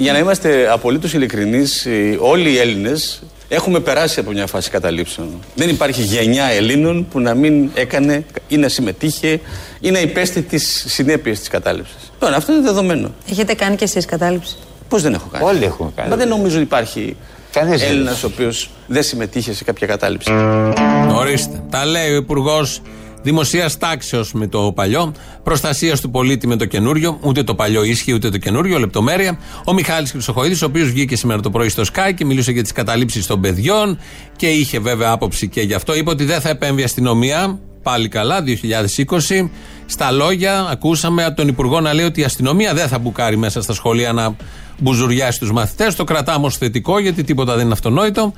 Για να είμαστε απολύτως ειλικρινείς, όλοι οι Έλληνες έχουμε περάσει από μια φάση καταλήψεων. Δεν υπάρχει γενιά Ελλήνων που να μην έκανε ή να συμμετείχε ή να υπέστη τις συνέπειες της κατάληψης. Τώρα, αυτό είναι δεδομένο. Έχετε κάνει κι εσείς κατάληψη; Πώς δεν έχω κάνει; Όλοι έχουμε κάνει. Μα δεν νομίζω ότι υπάρχει Κανείς δεν Έλληνας ο οποίος δεν συμμετείχε σε κάποια κατάληψη. Ορίστε. Τα λέει ο Υπουργός Δημοσίας Τάξεως με το παλιό, Προστασίας του πολίτη με το καινούριο, ούτε το παλιό ίσχυε ούτε το καινούριο, λεπτομέρεια. Ο Μιχάλης Χρυσοχοίδης, ο οποίος βγήκε σήμερα το πρωί στο Sky και μιλούσε για τις καταλήψεις των παιδιών και είχε βέβαια άποψη και γι' αυτό. Είπε ότι δεν θα επέμβει η αστυνομία. Πάλι καλά, 2020. Στα λόγια, ακούσαμε από τον Υπουργό να λέει ότι η αστυνομία δεν θα μπουκάρει μέσα στα σχολεία να μπουζουριάσει τους μαθητές. Το κρατάμε ως θετικό, γιατί τίποτα δεν είναι αυτονόητο.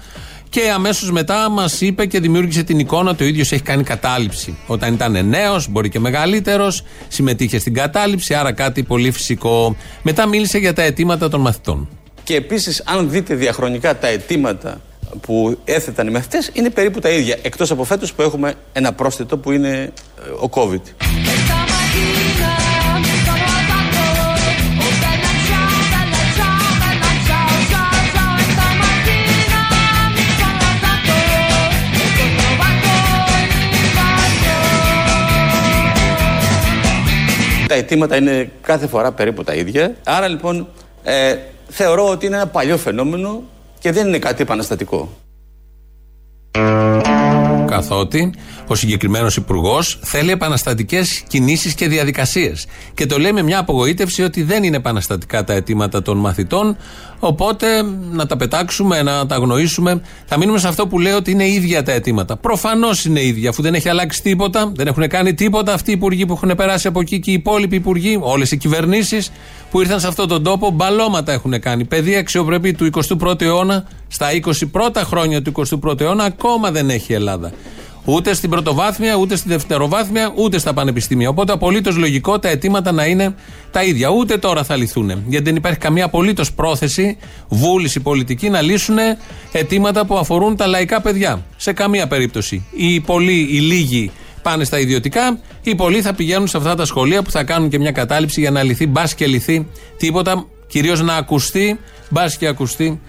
Και αμέσως μετά μας είπε και δημιούργησε την εικόνα ότι ο ίδιος έχει κάνει κατάληψη. Όταν ήταν νέος, μπορεί και μεγαλύτερος, συμμετείχε στην κατάληψη, άρα κάτι πολύ φυσικό. Μετά μίλησε για τα αιτήματα των μαθητών. Και επίσης, αν δείτε διαχρονικά τα αιτήματα που έθεταν οι μαθητές, είναι περίπου τα ίδια. Εκτός από φέτος που έχουμε ένα πρόσθετο που είναι ε, ο COVID. Τα αιτήματα είναι κάθε φορά περίπου τα ίδια. Άρα λοιπόν ε, θεωρώ ότι είναι ένα παλιό φαινόμενο και δεν είναι κάτι επαναστατικό. Καθότι ο συγκεκριμένος υπουργός θέλει επαναστατικές κινήσεις και διαδικασίες. Και το λέει με μια απογοήτευση ότι δεν είναι επαναστατικά τα αιτήματα των μαθητών. Οπότε να τα πετάξουμε, να τα αγνοήσουμε. Θα μείνουμε σε αυτό που λέει ότι είναι ίδια τα αιτήματα. Προφανώς είναι ίδια, αφού δεν έχει αλλάξει τίποτα, δεν έχουν κάνει τίποτα αυτοί οι υπουργοί που έχουν περάσει από εκεί και οι υπόλοιποι υπουργοί, όλες οι κυβερνήσεις που ήρθαν σε αυτόν τον τόπο, μπαλώματα έχουν κάνει. Παιδεία αξιοπρεπή του 21ου αιώνα, στα 21 χρόνια του 21ου αιώνα, ακόμα δεν έχει η Ελλάδα. Ούτε στην πρωτοβάθμια, ούτε στην δευτεροβάθμια, ούτε στα πανεπιστήμια. Οπότε απολύτως λογικό τα αιτήματα να είναι τα ίδια. Ούτε τώρα θα λυθούν. Γιατί δεν υπάρχει καμία απολύτως πρόθεση, βούληση πολιτική να λύσουν αιτήματα που αφορούν τα λαϊκά παιδιά. Σε καμία περίπτωση. Οι πολλοί, οι λίγοι πάνε στα ιδιωτικά, οι πολλοί θα πηγαίνουν σε αυτά τα σχολεία που θα κάνουν και μια κατάληψη για να λυθεί, μπας και λυθεί τίποτα. Κυρίως να ακουστεί, μπας και ακουστεί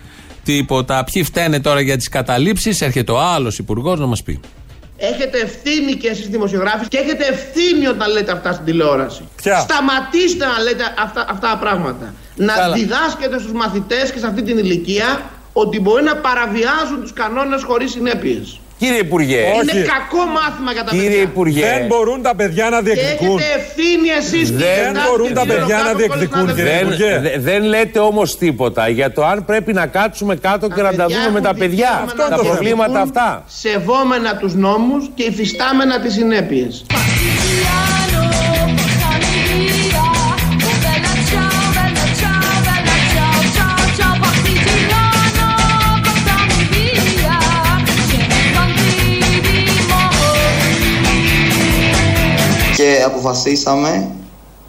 τίποτα. Ποιοι φταίνε τώρα για τις καταλήψεις, έρχεται ο άλλος υπουργός να μας πει. Έχετε ευθύνη και εσείς δημοσιογράφοι και έχετε ευθύνη όταν λέτε αυτά στην τηλεόραση. Ποια; Σταματήστε να λέτε αυτά, αυτά τα πράγματα. Να Καλά. διδάσκετε στους μαθητές και σε αυτή την ηλικία ότι μπορεί να παραβιάζουν τους κανόνες χωρίς συνέπειες. Κύριε Υπουργέ, Είναι κακό μάθημα για τα κύριε παιδιά. Υπουργέ, Δεν μπορούν τα παιδιά να Και διεκδικούν. έχετε ευθύνη εσείς Δεν κύριε Τάκη μπορούν και τα κύριε παιδιά να Λογάκο, διεκδικούν, συνάδελφοι. κύριε δεν, Υπουργέ. δε- δεν λέτε όμως τίποτα για το αν πρέπει να κάτσουμε κάτω και να τα παιδιά δούμε με έχουν τα παιδιά. δικαίωμα να Τα το προβλήματα διεκδικούν αυτά. Σεβόμενα τους νόμους και υφιστάμενα τις συνέπειες. Και αποφασίσαμε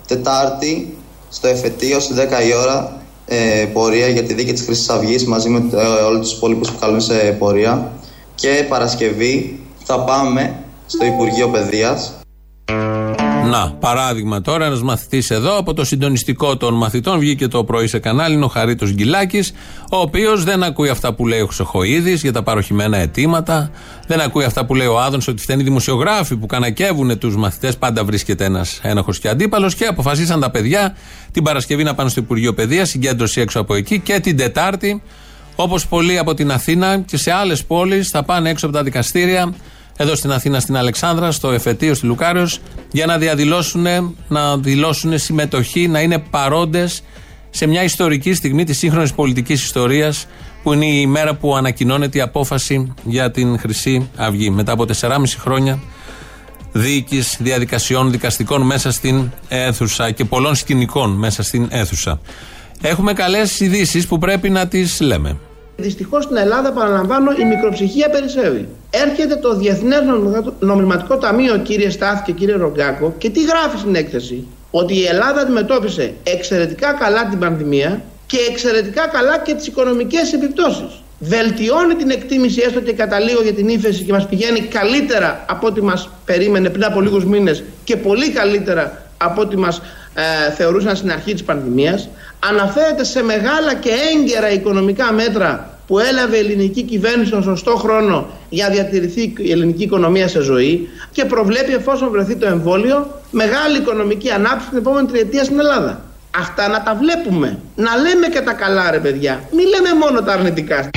Τετάρτη στο εφετείο στις 10 η ώρα ε, πορεία για τη δίκη της Χρυσής Αυγής μαζί με ε, όλους τους υπόλοιπους που καλούν σε πορεία. Και Παρασκευή θα πάμε στο Υπουργείο Παιδείας Να, παράδειγμα τώρα, ένας μαθητής εδώ από το συντονιστικό των μαθητών βγήκε το πρωί σε κανάλι, είναι ο Χαρίτος Γκυλάκης, ο οποίος δεν ακούει αυτά που λέει ο Χρυσοχοίδη για τα παροχημένα αιτήματα, δεν ακούει αυτά που λέει ο Άδωνς ότι φταίνει οι δημοσιογράφοι που κανακεύουν τους μαθητές. Πάντα βρίσκεται ένας ένοχος και αντίπαλος και αποφασίσαν τα παιδιά την Παρασκευή να πάνε στο Υπουργείο Παιδείας, συγκέντρωση έξω από εκεί και την Τετάρτη, όπως πολλοί από την Αθήνα και σε άλλες πόλεις, θα πάνε έξω από τα δικαστήρια εδώ στην Αθήνα, στην Αλεξάνδρα, στο Εφετείο, στη Λουκάριος, για να διαδηλώσουν, να δηλώσουν συμμετοχή, να είναι παρόντες σε μια ιστορική στιγμή της σύγχρονης πολιτικής ιστορίας, που είναι η μέρα που ανακοινώνεται η απόφαση για την Χρυσή Αυγή. Μετά από 4,5 χρόνια δίκη, διαδικασιών, δικαστικών μέσα στην αίθουσα και πολλών σκηνικών μέσα στην αίθουσα. Έχουμε καλές ειδήσεις που πρέπει να τις λέμε. Δυστυχώς στην Ελλάδα, παραλαμβάνω, η μικροψυχία περισσεύει. Έρχεται το Διεθνές Νομισματικό Ταμείο, κύριε Στάθ και κύριε Ρογκάκο, και τι γράφει στην έκθεση; Ότι η Ελλάδα αντιμετώπισε εξαιρετικά καλά την πανδημία και εξαιρετικά καλά και τις οικονομικές επιπτώσεις. Βελτιώνει την εκτίμηση έστω και κατά λίγο για την ύφεση και μας πηγαίνει καλύτερα από ό,τι μας περίμενε πριν από λίγους μήνες και πολύ καλύτερα από ό,τι μας ε, θεωρούσαν στην αρχή της πανδημίας. Αναφέρεται σε μεγάλα και έγκαιρα οικονομικά μέτρα που έλαβε η ελληνική κυβέρνηση στον σωστό χρόνο για να διατηρηθεί η ελληνική οικονομία σε ζωή και προβλέπει εφόσον βρεθεί το εμβόλιο μεγάλη οικονομική ανάπτυξη την επόμενη τριετία στην Ελλάδα. Αυτά να τα βλέπουμε. Να λέμε και τα καλά ρε παιδιά. Μην λέμε μόνο τα αρνητικά.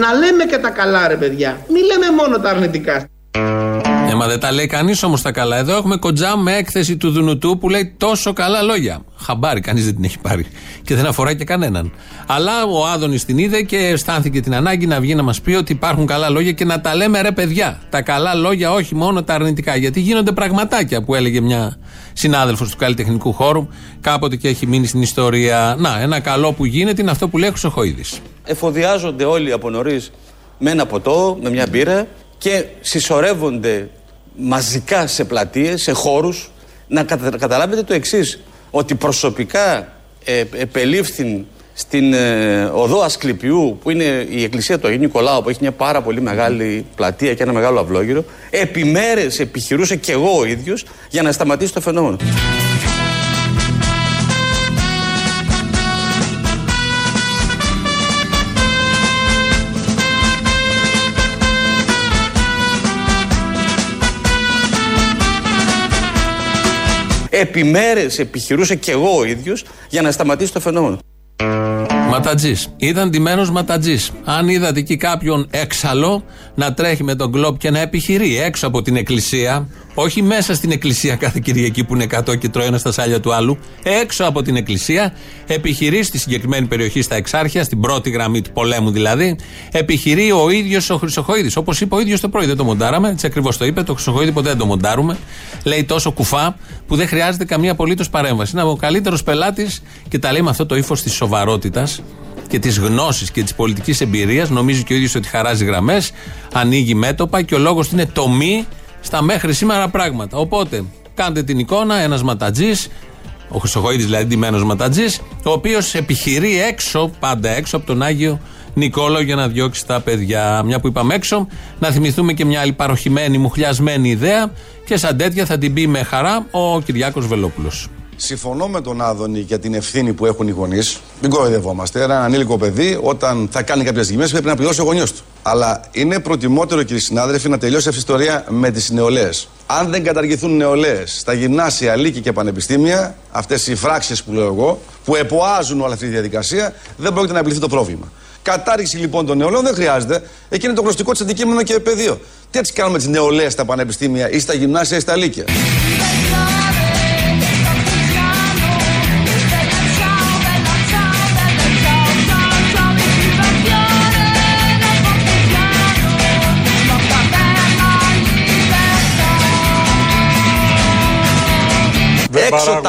Να λέμε και τα καλά ρε παιδιά. Μην λέμε μόνο τα αρνητικά. Ε, μα δεν τα λέει κανείς όμως τα καλά. Εδώ έχουμε κοντζά με έκθεση του Δουνουτού που λέει τόσο καλά λόγια. Χαμπάρι, κανείς δεν την έχει πάρει. Και δεν αφορά και κανέναν. Αλλά ο Άδωνης την είδε και αισθάνθηκε την ανάγκη να βγει να μας πει ότι υπάρχουν καλά λόγια και να τα λέμε ρε παιδιά. Τα καλά λόγια, όχι μόνο τα αρνητικά. Γιατί γίνονται πραγματάκια που έλεγε μια συνάδελφος του καλλιτεχνικού χώρου κάποτε και έχει μείνει στην ιστορία. Να, ένα καλό που γίνεται είναι αυτό που λέει ο Χρυσοχοίδης. Εφοδιάζονται όλοι από νωρίς με ένα ποτό, με μια μπύρα και συσσωρεύονται μαζικά σε πλατείες, σε χώρους να καταλάβετε το εξής ότι προσωπικά ε, επελήφθην στην ε, οδό Ασκληπιού που είναι η εκκλησία του Αγίου Νικολάου που έχει μια πάρα πολύ μεγάλη πλατεία και ένα μεγάλο αυλόγυρο επί μέρες επιχειρούσα και εγώ ο ίδιος για να σταματήσει το φαινόμενο. Επί μέρες επιχειρούσα και εγώ ο ίδιος για να σταματήσει το φαινόμενο. Ματατζής. Ήταν ντυμένος ματατζής. Αν είδατε εκεί κάποιον έξαλλο να τρέχει με τον κλοπ και να επιχειρεί έξω από την εκκλησία, όχι μέσα στην εκκλησία κάθε Κυριακή που είναι 100 και τρώει ένας στα σάλια του άλλου, έξω από την εκκλησία, επιχειρεί στη συγκεκριμένη περιοχή στα Εξάρχεια, στην πρώτη γραμμή του πολέμου δηλαδή, επιχειρεί ο ίδιος ο Χρυσοχοίδης. Όπως είπε ο ίδιος το πρωί, δεν το μοντάραμε, έτσι ακριβώς το είπε, το Χρυσοχοίδη ποτέ δεν το μοντάρουμε. Λέει τόσο κουφά που δεν χρειάζεται καμία απολύτως παρέμβαση. Είναι ο καλύτερος πελάτης και τα λέει με αυτό το ύφος της σοβαρότητας και της γνώσης και της πολιτικής εμπειρίας. Νομίζει και ο ίδιος ότι χαράζει γραμμές, ανοίγει μέτωπα και ο λόγος είναι το μη στα μέχρι σήμερα πράγματα. Οπότε, κάντε την εικόνα, ένας ματατζής, ο Χρυσοχοίδης δηλαδή ντυμένος ματατζής, ο οποίος επιχειρεί έξω, πάντα έξω από τον Άγιο Νικόλαο για να διώξει τα παιδιά. Μια που είπαμε έξω, να θυμηθούμε και μια άλλη παροχημένη, μουχλιασμένη ιδέα και σαν τέτοια θα την πει με χαρά ο Κυριάκος Βελόπουλος. Συμφωνώ με τον Άδωνη για την ευθύνη που έχουν οι γονείς. Μην κοροϊδευόμαστε. Ένα ανήλικο παιδί, όταν θα κάνει κάποιες στιγμέ, πρέπει να πληρώσει ο γονιός του. Αλλά είναι προτιμότερο, κύριοι συνάδελφοι, να τελειώσει αυτή η ιστορία με τις νεολαίες. Αν δεν καταργηθούν νεολαίες στα γυμνάσια, λύκη και πανεπιστήμια, αυτές οι φράξεις που λέω εγώ, που εποάζουν όλη αυτή τη διαδικασία, δεν πρόκειται να επιληθεί το πρόβλημα. Κατάργηση λοιπόν των νεολαίων δεν χρειάζεται. Εκεί είναι το γνωστικό της αντικείμενο και πεδίο. Τι έτσι κάνουμε τις νεολαίες στα πανεπιστήμια ή στα γυμνάσια ή στα λύκεια;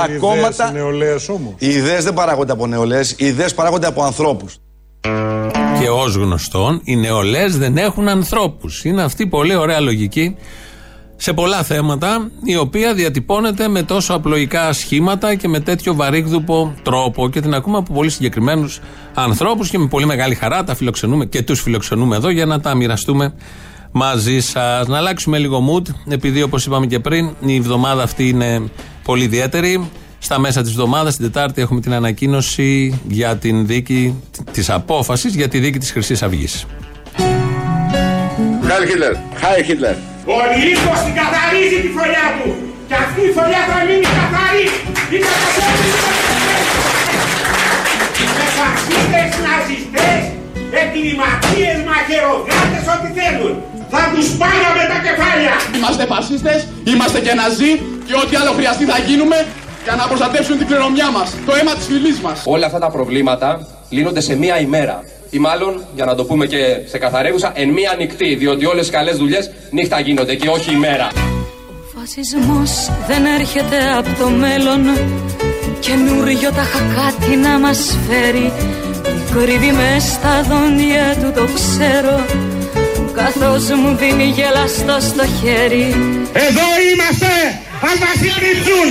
Έξω τα κόμματα. Οι ιδέες δεν παράγονται από νεολαίες, οι ιδέες παράγονται από ανθρώπους. Και ως γνωστόν, οι νεολαίες δεν έχουν ανθρώπους. Είναι αυτή πολύ ωραία λογική σε πολλά θέματα, η οποία διατυπώνεται με τόσο απλοϊκά σχήματα και με τέτοιο βαρύγδουπο τρόπο και την ακούμε από πολύ συγκεκριμένους ανθρώπους και με πολύ μεγάλη χαρά τα φιλοξενούμε και τους φιλοξενούμε εδώ για να τα μοιραστούμε μαζί σας. Να αλλάξουμε λίγο mood, επειδή όπως είπαμε και πριν, η εβδομάδα αυτή είναι πολύ ιδιαίτερη. Στα μέσα της εβδομάδας, την Τετάρτη, έχουμε την ανακοίνωση για την δίκη της απόφασης για τη δίκη της Χρυσής Αυγής. Χάι Χίτλερ! Χάι Χίτλερ! Ο Λύκος την καθαρίζει τη φωλιά του και αυτή η φωλιά θα μείνει καθαρή. Είναι Θα τους πάραμε τα κεφάλια. Είμαστε φασίστες, είμαστε και ναζί και ό,τι άλλο χρειαστεί θα γίνουμε για να προστατεύσουν την κληρονομιά μας, το αίμα της φυλής μας. Όλα αυτά τα προβλήματα λύνονται σε μία ημέρα. Ή μάλλον, για να το πούμε και σε καθαρέγουσα, εν μία νυχτή, διότι όλες οι καλές δουλειές νύχτα γίνονται και όχι ημέρα. Ο φασισμός δεν έρχεται από το μέλλον Καινούριο τα χακάτι να μας φέρει Κρύβει μες στα δόντια του το ξέρω Καθώς μου δίνει γελαστό στο χέρι Εδώ είμαστε! Ας μας συντριψούν.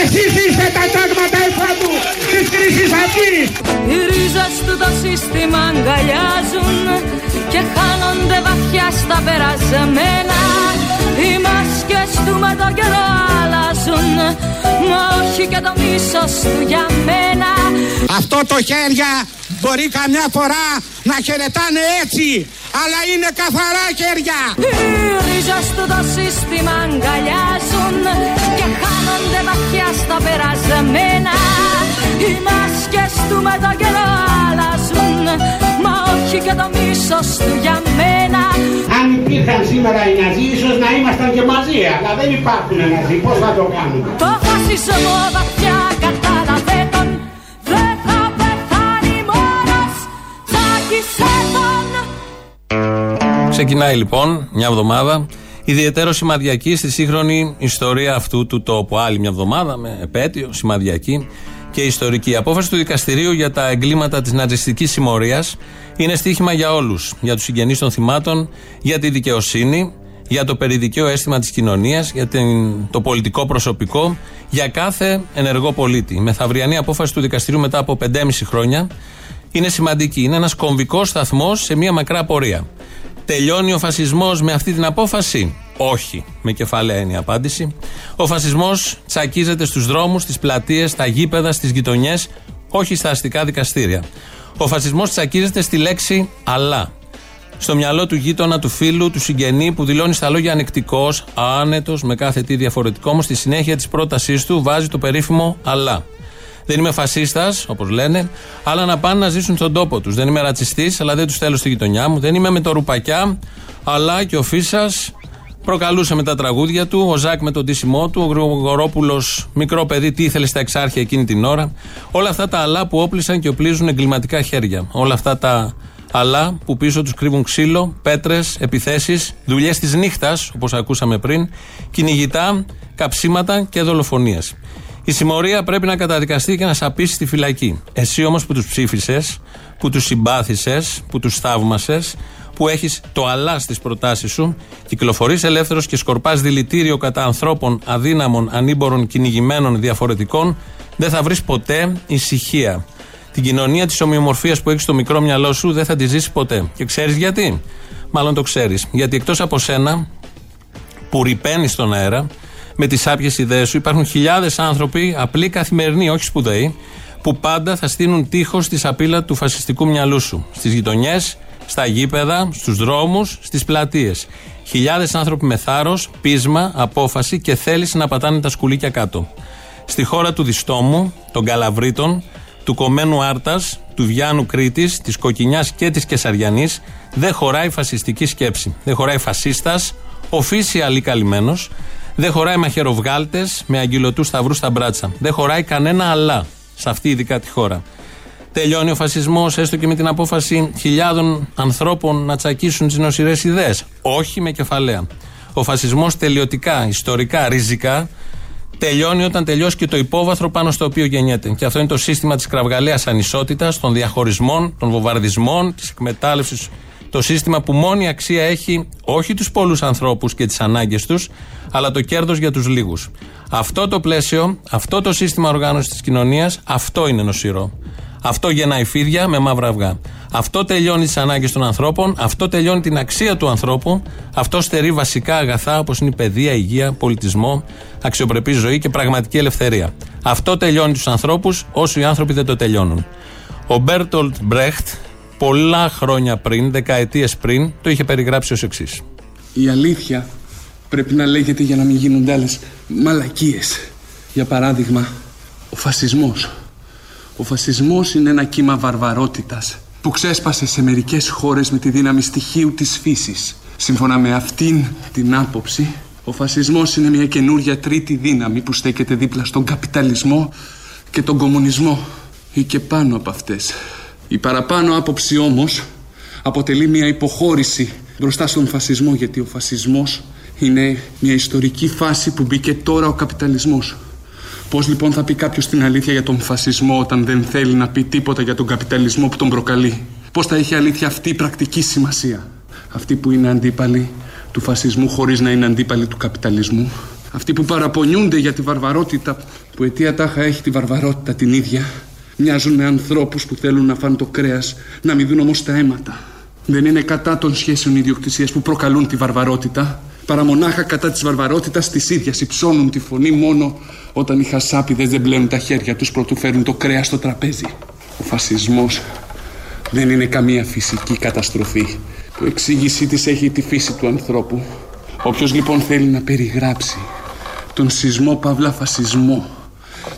Εσείς είστε τα τάγματα εφάντου της Χρυσής Αυγής. Οι ρίζες του το σύστημα αγκαλιάζουν και χάνονται βαθιά στα περασμένα. Οι μάσκες του με τον καιρό αλλάζουν, μα όχι και το μίσος του για μένα. Αυτό το χέρια μπορεί καμιά φορά να χαιρετάνε έτσι, αλλά είναι καθαρά χέρια. Οι ρίζες του το σύστημα αγκαλιάζουν και χάνονται βαθιά στα περασμένα. Οι μάσκες του με τον καιρό αλλάζουν, μα όχι και το μίσος του για μένα. Αν υπήρχαν σήμερα οι Ναζί, ίσως να ήμασταν και μαζί, αλλά δεν υπάρχουν οι Ναζί. Πώς θα το κάνουμε; Το φασισμό βαθιά κατάλαβε τον Δεν θα πεθάνει μόνος Τσάκισε τον Ξεκινάει λοιπόν μια εβδομάδα ιδιαίτερο σημαδιακή στη σύγχρονη ιστορία αυτού του τόπου. Άλλη μια εβδομάδα με επέτειο, σημαδιακή και ιστορική. Η απόφαση του δικαστηρίου για τα εγκλήματα της ναζιστικής συμμορίας είναι στοίχημα για όλους. Για τους συγγενείς των θυμάτων, για τη δικαιοσύνη, για το περιδικαίο αίσθημα της κοινωνίας, για την, το πολιτικό προσωπικό, για κάθε ενεργό πολίτη. Η μεθαυριανή απόφαση του δικαστηρίου μετά από 5,5 χρόνια είναι σημαντική. Είναι ένας κομβικός σταθμός σε μια μακρά πορεία. Τελειώνει ο φασισμός με αυτή την απόφαση; Όχι. Με κεφάλαια είναι η απάντηση. Ο φασισμός τσακίζεται στους δρόμους, στις πλατείες, στα γήπεδα, στις γειτονιές, όχι στα αστικά δικαστήρια. Ο φασισμός τσακίζεται στη λέξη αλλά. Στο μυαλό του γείτονα, του φίλου, του συγγενή που δηλώνει στα λόγια ανεκτικός, άνετος, με κάθε τι διαφορετικό, όμως στη συνέχεια της πρότασής του βάζει το περίφημο αλλά. Δεν είμαι φασίστας, όπως λένε, αλλά να πάνε να ζήσουν στον τόπο τους. Δεν είμαι ρατσιστής, αλλά δεν τους θέλω στη γειτονιά μου. Δεν είμαι με το ρουπακιά, αλλά και ο Φίσα προκαλούσε με τα τραγούδια του. Ο Ζακ με τον τίσιμό του. Ο Γρηγορόπουλος, μικρό παιδί, τι ήθελε στα εξάρχεια εκείνη την ώρα. Όλα αυτά τα αλλά που όπλησαν και οπλίζουν εγκληματικά χέρια. Όλα αυτά τα αλλά που πίσω τους κρύβουν ξύλο, πέτρες, επιθέσεις, δουλειές της νύχτας, όπως ακούσαμε πριν, κυνηγητά, καψίματα και δολοφονίες. Η συμμορία πρέπει να καταδικαστεί και να σαπίσει στη φυλακή. Εσύ όμως που τους ψήφισες, που τους συμπάθησες, που τους θαύμασες, που έχεις το αλλά στις προτάσεις σου, κυκλοφορείς ελεύθερος και σκορπάς δηλητήριο κατά ανθρώπων αδύναμων, ανήμπορων, κυνηγημένων, διαφορετικών, δεν θα βρεις ποτέ ησυχία. Την κοινωνία της ομοιομορφίας που έχεις στο μικρό μυαλό σου δεν θα τη ζήσεις ποτέ. Και ξέρεις γιατί; Μάλλον το ξέρεις. Γιατί εκτός από σένα, που ρηπαίνει στον αέρα, με τις άπιες ιδέες σου, υπάρχουν χιλιάδες άνθρωποι, απλοί καθημερινοί, όχι σπουδαίοι, που πάντα θα στείλουν τείχος στη σαπίλα του φασιστικού μυαλού σου. Στις γειτονιές, στα γήπεδα, στους δρόμους, στις πλατείες. Χιλιάδες άνθρωποι με θάρρος, πείσμα, απόφαση και θέληση να πατάνε τα σκουλίκια κάτω. Στη χώρα του Διστόμου, των Καλαβρίτων, του Κομμένου Άρτας, του Βιάνου Κρήτης, της Κοκκινιάς και της Κεσαριανής, δεν χωράει φασιστική σκέψη. Δεν χωράει φασίστας, official ή καλυμμένος. Δεν χωράει μαχαιροβγάλτε με αγγυλωτού σταυρούς στα μπράτσα. Δεν χωράει κανένα αλλά σε αυτή ειδικά τη χώρα. Τελειώνει ο φασισμός, έστω και με την απόφαση χιλιάδων ανθρώπων να τσακίσουν τις νοσηρές ιδέες. Όχι με κεφαλαία. Ο φασισμός τελειωτικά, ιστορικά, ριζικά, τελειώνει όταν τελειώσει και το υπόβαθρο πάνω στο οποίο γεννιέται. Και αυτό είναι το σύστημα της κραυγαλαίας ανισότητας, των διαχωρισμών, των βομβαρδισμών, της εκμετάλλευσης. Το σύστημα που μόνη αξία έχει όχι τους πολλούς ανθρώπους και τις ανάγκες τους, αλλά το κέρδος για τους λίγους. Αυτό το πλαίσιο, αυτό το σύστημα οργάνωσης της κοινωνίας, αυτό είναι νοσηρό. Αυτό γεννάει φίδια με μαύρα αυγά. Αυτό τελειώνει τις ανάγκες των ανθρώπων, αυτό τελειώνει την αξία του ανθρώπου, αυτό στερεί βασικά αγαθά όπως είναι η παιδεία, υγεία, πολιτισμό, αξιοπρεπή ζωή και πραγματική ελευθερία. Αυτό τελειώνει τους ανθρώπους όσο οι άνθρωποι δεν το τελειώνουν. Ο Μπέρτολτ Μπρέχτ, πολλά χρόνια πριν, δεκαετίες πριν, το είχε περιγράψει ως εξής. Η αλήθεια πρέπει να λέγεται για να μην γίνονται άλλες μαλακίες. Για παράδειγμα, ο φασισμός. Ο φασισμός είναι ένα κύμα βαρβαρότητας που ξέσπασε σε μερικές χώρες με τη δύναμη στοιχείου της φύσης. Σύμφωνα με αυτήν την άποψη, ο φασισμός είναι μια καινούρια τρίτη δύναμη που στέκεται δίπλα στον καπιταλισμό και τον κομμουνισμό ή και πάνω από αυτές. Η παραπάνω άποψη όμως αποτελεί μια υποχώρηση μπροστά στον φασισμό γιατί ο φασισμός είναι μια ιστορική φάση που μπήκε τώρα ο καπιταλισμός. Πώς λοιπόν θα πει κάποιος την αλήθεια για τον φασισμό όταν δεν θέλει να πει τίποτα για τον καπιταλισμό που τον προκαλεί; Πώς θα έχει αλήθεια αυτή η πρακτική σημασία; Αυτοί που είναι αντίπαλοι του φασισμού χωρίς να είναι αντίπαλοι του καπιταλισμού; Αυτοί που παραπονιούνται για τη βαρβαρότητα που αιτία τάχα έχει τη βαρβαρότητα την ίδια μοιάζουν με ανθρώπους που θέλουν να φάνε το κρέας να μην δουν όμως τα αίματα. Δεν είναι κατά των σχέσεων ιδιοκτησίας που προκαλούν τη βαρβαρότητα παρά μονάχα κατά της βαρβαρότητας της ίδιας υψώνουν τη φωνή μόνο όταν οι χασάπιδες δεν πλένουν τα χέρια τους προτού φέρουν το κρέας στο τραπέζι. Ο φασισμός δεν είναι καμία φυσική καταστροφή που εξήγησή της έχει τη φύση του ανθρώπου. Όποιος λοιπόν θέλει να περιγράψει τον σεισμό παύλα φασισμό,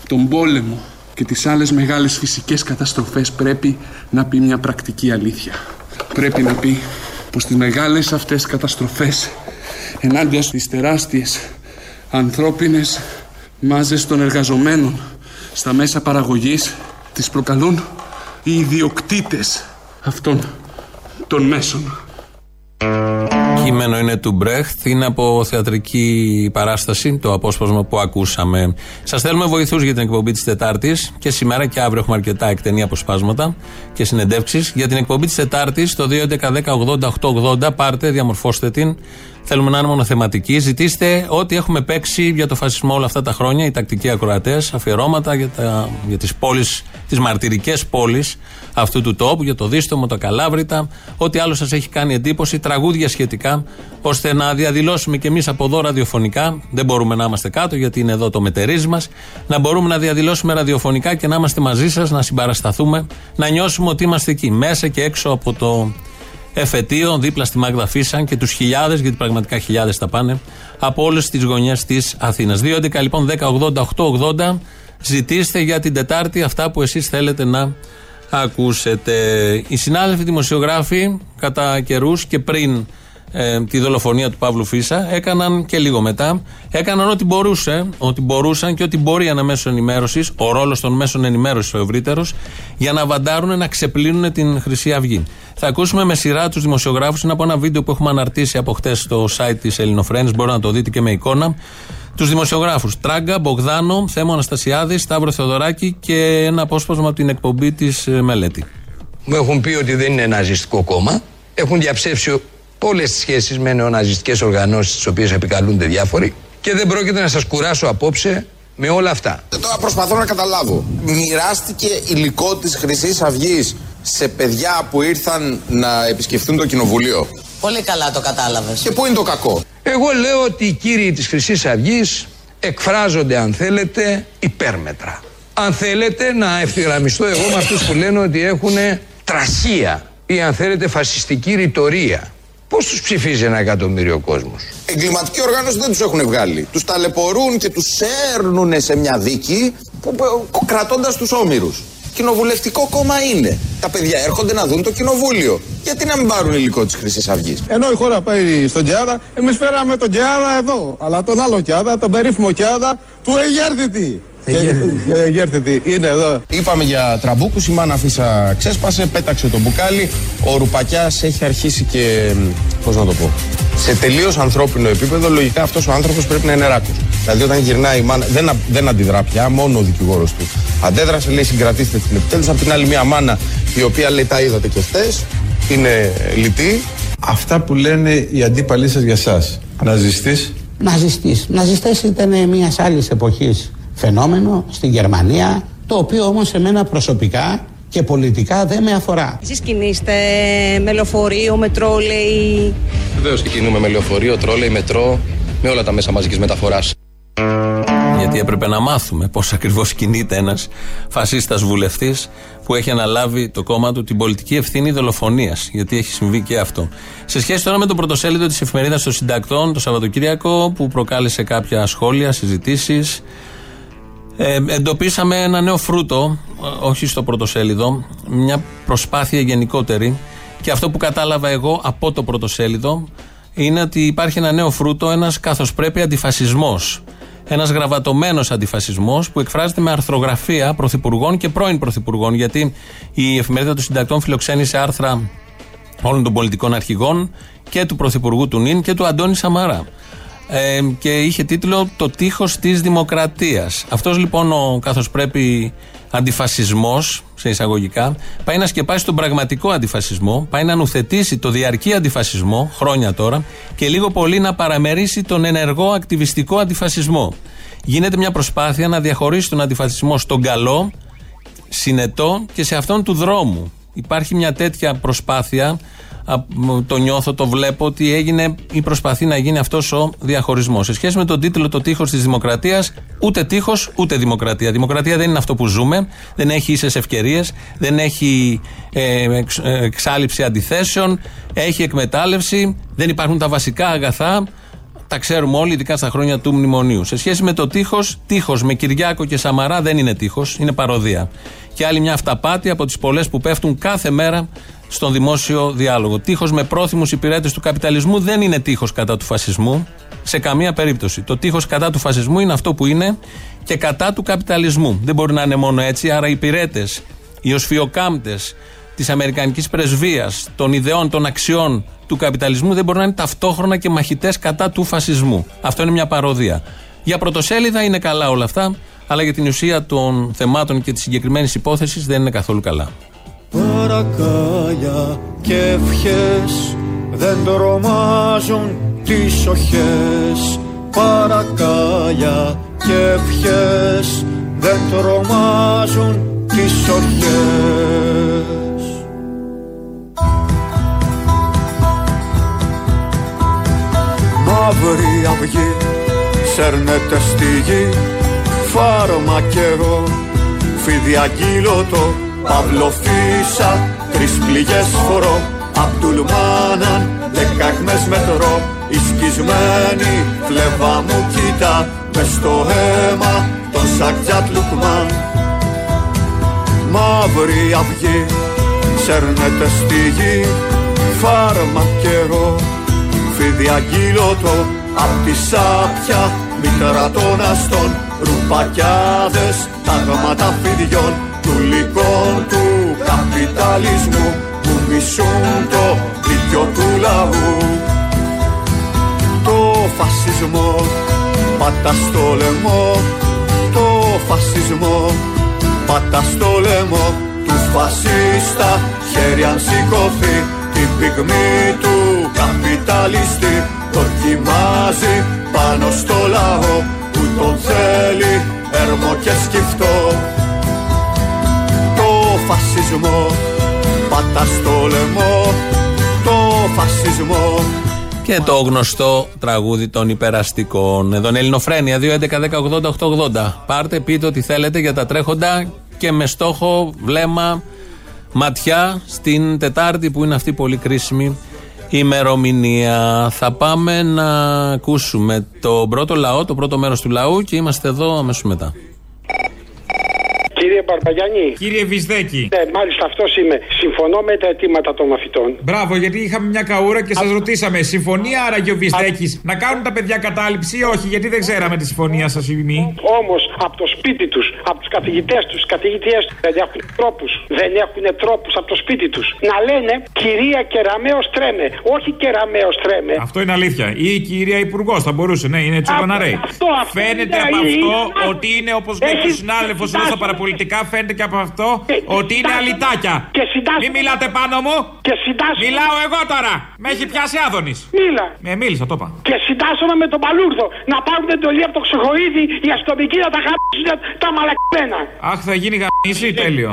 τον πόλεμο και τις άλλες μεγάλες φυσικές καταστροφές πρέπει να πει μια πρακτική αλήθεια. Πρέπει να πει πως τις μεγάλες αυτές καταστροφές ενάντια στις τεράστιες ανθρώπινες μάζες των εργαζομένων στα μέσα παραγωγής τις προκαλούν οι ιδιοκτήτες αυτών των μέσων. Κείμενο είναι του Μπρέχτ, είναι από θεατρική παράσταση, το απόσπασμα που ακούσαμε. Σας θέλουμε βοηθούς για την εκπομπή της Τετάρτης και σήμερα και αύριο έχουμε αρκετά εκτενή αποσπάσματα και συνεντεύξεις. Για την εκπομπή της Τετάρτης, το 2.11.10.80.880, πάρτε, διαμορφώστε την. Θέλουμε να είναι μονοθεματική. Ζητήστε ό,τι έχουμε παίξει για το φασισμό όλα αυτά τα χρόνια, οι τακτικοί ακροατές, αφιερώματα για, τα, για τις πόλεις, τις μαρτυρικές πόλεις αυτού του τόπου, για το Δίστομο, το Καλάβρητα, ό,τι άλλο σας έχει κάνει εντύπωση, τραγούδια σχετικά, ώστε να διαδηλώσουμε κι εμείς από εδώ ραδιοφωνικά. Δεν μπορούμε να είμαστε κάτω, γιατί είναι εδώ το μετερίζει μας. Να μπορούμε να διαδηλώσουμε ραδιοφωνικά και να είμαστε μαζί σας, να συμπαρασταθούμε, να νιώσουμε ότι είμαστε εκεί, μέσα και έξω από το εφετείο, δίπλα στη Μάγδα Φίσαν και τους χιλιάδες, γιατί πραγματικά χιλιάδες θα πάνε, από όλες τις γωνιές της Αθήνας. 2.11 λοιπόν 10.80.880 ζητήστε για την Τετάρτη αυτά που εσείς θέλετε να ακούσετε. Οι συνάδελφοι δημοσιογράφοι κατά καιρούς και πριν ε, τη δολοφονία του Παύλου Φίσα έκαναν και λίγο μετά έκαναν ό,τι μπορούσε, ό,τι μπορούσαν και ό,τι μπορεί ένα μέσο ενημέρωσης, ο ρόλος των μέσων ενημέρωσης ο ευρύτερος, για να βαντάρουν, να ξεπλύνουν την Χρυσή Αυγή. Θα ακούσουμε με σειρά τους δημοσιογράφους. Είναι από ένα βίντεο που έχουμε αναρτήσει από χτες στο site της Ελληνοφρένης. Μπορείτε να το δείτε και με εικόνα. Τους δημοσιογράφους Τράγκα, Μπογδάνο, Θέμο Αναστασιάδης, Σταύρο Θεοδωράκη και ένα απόσπασμα από την εκπομπή της ε, Μελέτη. Μου έχουν πει ότι δεν είναι ναζιστικό κόμμα. Έχουν διαψεύσει όλες τις σχέσεις με νεοναζιστικές οργανώσεις, τις οποίες επικαλούνται διάφοροι. Και δεν πρόκειται να σας κουράσω απόψε με όλα αυτά. Τώρα προσπαθώ να καταλάβω. Μοιράστηκε υλικό της Χρυσής Αυγής σε παιδιά που ήρθαν να επισκεφθούν το κοινοβουλίο; Πολύ καλά το κατάλαβες. Και πού είναι το κακό; Εγώ λέω ότι οι κύριοι της χρυσής αυγής εκφράζονται αν θέλετε υπέρμετρα. Αν θέλετε να ευθυγραμμιστώ εγώ με αυτούς που λένε ότι έχουν τραχία ή αν θέλετε φασιστική ρητορία. Πώς τους ψηφίζει ένα εκατομμύριο κόσμος; Εγκληματική οργάνωση δεν τους έχουν βγάλει. Τους ταλαιπωρούν και τους έρνουν σε μια δίκη κρατώντας τους όμοιρους. Κοινοβουλευτικό κόμμα είναι. Τα παιδιά έρχονται να δουν το κοινοβούλιο. Γιατί να μην πάρουν υλικό της Χρυσής Αυγής; Ενώ η χώρα πάει στον Κιάδα, εμείς φέραμε τον Κιάδα εδώ. Αλλά τον άλλο Κιάδα, τον περίφημο Κιάδα του εγέρθητι. Εγέρθητι, είναι εδώ. Είπαμε για τραμπούκους. Η μάνα Φύσσα ξέσπασε, πέταξε το μπουκάλι. Ο Ρουπακιάς έχει αρχίσει και. Πώς να το πω. Σε τελείως ανθρώπινο επίπεδο, λογικά αυτός ο άνθρωπος πρέπει να είναι ράκος. Δηλαδή, όταν γυρνάει η μάνα, δεν, δεν αντιδρά πια, μόνο ο δικηγόρος του αντέδρασε, λέει συγκρατήστε την επιτέλους. Απ' την άλλη, μια μάνα η οποία λέει τα είδατε και χτες, είναι λυτή. Αυτά που λένε οι αντίπαλοι σας για εσάς. Ναζιστές. Ναζιστή. Ναζιστέ ήταν μιας άλλης εποχής φαινόμενο στην Γερμανία, το οποίο όμως εμένα προσωπικά και πολιτικά δεν με αφορά. Εσείς κινείστε με λεωφορείο, με τρόλεϊ; Βεβαίως και κινούμε με λεωφορείο, τρόλεϊ, μετρό, με όλα τα μέσα μαζικής μεταφοράς. Γιατί έπρεπε να μάθουμε πώς ακριβώς κινείται ένας φασίστας βουλευτής που έχει αναλάβει το κόμμα του την πολιτική ευθύνη δολοφονίας. Γιατί έχει συμβεί και αυτό. Σε σχέση τώρα με το πρωτοσέλιδο της εφημερίδας των συντακτών το Σαββατοκύριακο, που προκάλεσε κάποια σχόλια, συζητήσεις, ε, εντοπίσαμε ένα νέο φρούτο, όχι στο πρωτοσέλιδο, μια προσπάθεια γενικότερη. Και αυτό που κατάλαβα εγώ από το πρωτοσέλιδο είναι ότι υπάρχει ένα νέο φρούτο, ένας καθώ πρέπει αντιφασισμός. Ένας γραβατωμένος αντιφασισμός που εκφράζεται με αρθρογραφία πρωθυπουργών και πρώην πρωθυπουργών. Γιατί η εφημερίδα των συντακτών φιλοξένησε άρθρα όλων των πολιτικών αρχηγών και του πρωθυπουργού του Νίν και του Αντώνη Σαμαρά ε, και είχε τίτλο Το τείχος της δημοκρατίας. Αυτός λοιπόν ο καθώς πρέπει αντιφασισμός σε εισαγωγικά, πάει να σκεπάσει τον πραγματικό αντιφασισμό, πάει να νουθετήσει το διαρκή αντιφασισμό, χρόνια τώρα, και λίγο πολύ να παραμερίσει τον ενεργό ακτιβιστικό αντιφασισμό. Γίνεται μια προσπάθεια να διαχωρίσει τον αντιφασισμό στον καλό, συνετό και σε αυτόν του δρόμου. Υπάρχει μια τέτοια προσπάθεια το νιώθω, το βλέπω ότι έγινε ή προσπαθεί να γίνει αυτός ο διαχωρισμός. Σε σχέση με τον τίτλο Το τείχος της Δημοκρατίας, ούτε τείχος ούτε δημοκρατία. Δημοκρατία δεν είναι αυτό που ζούμε, δεν έχει ίσες ευκαιρίες, δεν έχει ε, εξ, ε, εξάλληψη αντιθέσεων, έχει εκμετάλλευση, δεν υπάρχουν τα βασικά αγαθά. Τα ξέρουμε όλοι, ειδικά στα χρόνια του μνημονίου. Σε σχέση με το τείχος, τείχος με Κυριάκο και Σαμαρά δεν είναι τείχος, είναι παροδία. Και άλλη μια αυταπάτη από τις πολλές που πέφτουν κάθε μέρα στον δημόσιο διάλογο. Τείχος με πρόθυμους υπηρέτες του καπιταλισμού δεν είναι τείχος κατά του φασισμού. Σε καμία περίπτωση. Το τείχος κατά του φασισμού είναι αυτό που είναι και κατά του καπιταλισμού. Δεν μπορεί να είναι μόνο έτσι. Άρα οι υπηρέτες, οι οσφιοκάμπτες της Αμερικανικής πρεσβείας, των ιδεών, των αξιών του καπιταλισμού δεν μπορούν να είναι ταυτόχρονα και μαχητές κατά του φασισμού. Αυτό είναι μια παροδία. Για πρωτοσέλιδα είναι καλά όλα αυτά, αλλά για την ουσία των θεμάτων και της συγκεκριμένης υπόθεσης δεν είναι καθόλου καλά. Παρακάλια και ευχές. Δεν τρομάζουν τις οχές. Παρακάλια και ευχές. Δεν τρομάζουν τις οχές. Μαύρη αυγή σέρνεται στη γη. Φάρμακερο φίδι αγγείλωτο Παυλοφίσα, τρεις πληγές φορώ. Απτουλμάναν, δεκάχμες μετρώ. Η σκισμένη φλεβά μου κοίτα Μες στο αίμα τον Σακτζάτ Λουκμάν. Μαύρη αυγή, σέρνεται στη γη Φάρμα καιρό, φίδι αγγείλωτο Απ' τη σάπια, μητέρα των αστών. Ρουπακιάδες, τάγματα φιδιών του λικών του καπιταλισμού που μισούν το δίκιο του λαού. Το φασισμό πατά στο λαιμό το φασισμό πατά στο λαιμό. Τους φασίστα χέρι αν σηκωθεί την πυγμή του καπιταλιστή δοκιμάζει πάνω στο λαό που τον θέλει έρμο και σκυφτό φασισμό Πατά στο λαιμό το φασισμό και το γνωστό τραγούδι των υπεραστικών. Εδώ είναι Ελληνοφρένια 2.11.10.80.880. Πάρτε, πείτε ό,τι θέλετε για τα τρέχοντα και με στόχο βλέμμα ματιά στην Τετάρτη που είναι αυτή πολύ κρίσιμη ημερομηνία. Θα πάμε να ακούσουμε το πρώτο λαό, το πρώτο μέρος του λαού και είμαστε εδώ αμέσως μετά. Κύριε Μπαρμπαγιάννη. Κύριε Βυσδέκη. Ναι, μάλιστα αυτός είμαι. Συμφωνώ με τα αιτήματα των μαθητών. Μπράβο, γιατί είχαμε μια καούρα και σας ρωτήσαμε. Συμφωνία άραγε ο Βυσδέκης να κάνουν τα παιδιά κατάληψη ή όχι, γιατί δεν ξέραμε τη συμφωνία σας ή μη; Όμως από το σπίτι τους, από τους καθηγητές τους, καθηγητές τους δεν έχουν τρόπους. Δεν έχουν τρόπους από το σπίτι τους. Να λένε κυρία Κεραμαίο Τρέμε, όχι Κεραμαίο Τρέμε. Αυτό είναι αλήθεια. Ή η κυρία Υπουργός θα μπορούσε, ναι, είναι τσουβαναρέι. Φαίνεται από αυτό ότι είναι όπω λέει ο συνάδελφος εδώ στα παραπολιτικά πολιτικά φαίνεται και από αυτό και, ότι είναι αλυτάκια. Και Μην μιλάτε πάνω μου. Και συντάσσομαι. Μιλάω εγώ τώρα. Με έχει πιάσει άδωνης. Μίλα. Με μίλησα, το είπα. Και συντάσσομαι με τον Παλούρδο. Να πάρουν εντολή από το ξεχοίδι οι αστυνομικοί να τα χάσουν τα μαλακμένα. Αχ, θα γίνει γαμίση, τέλειο.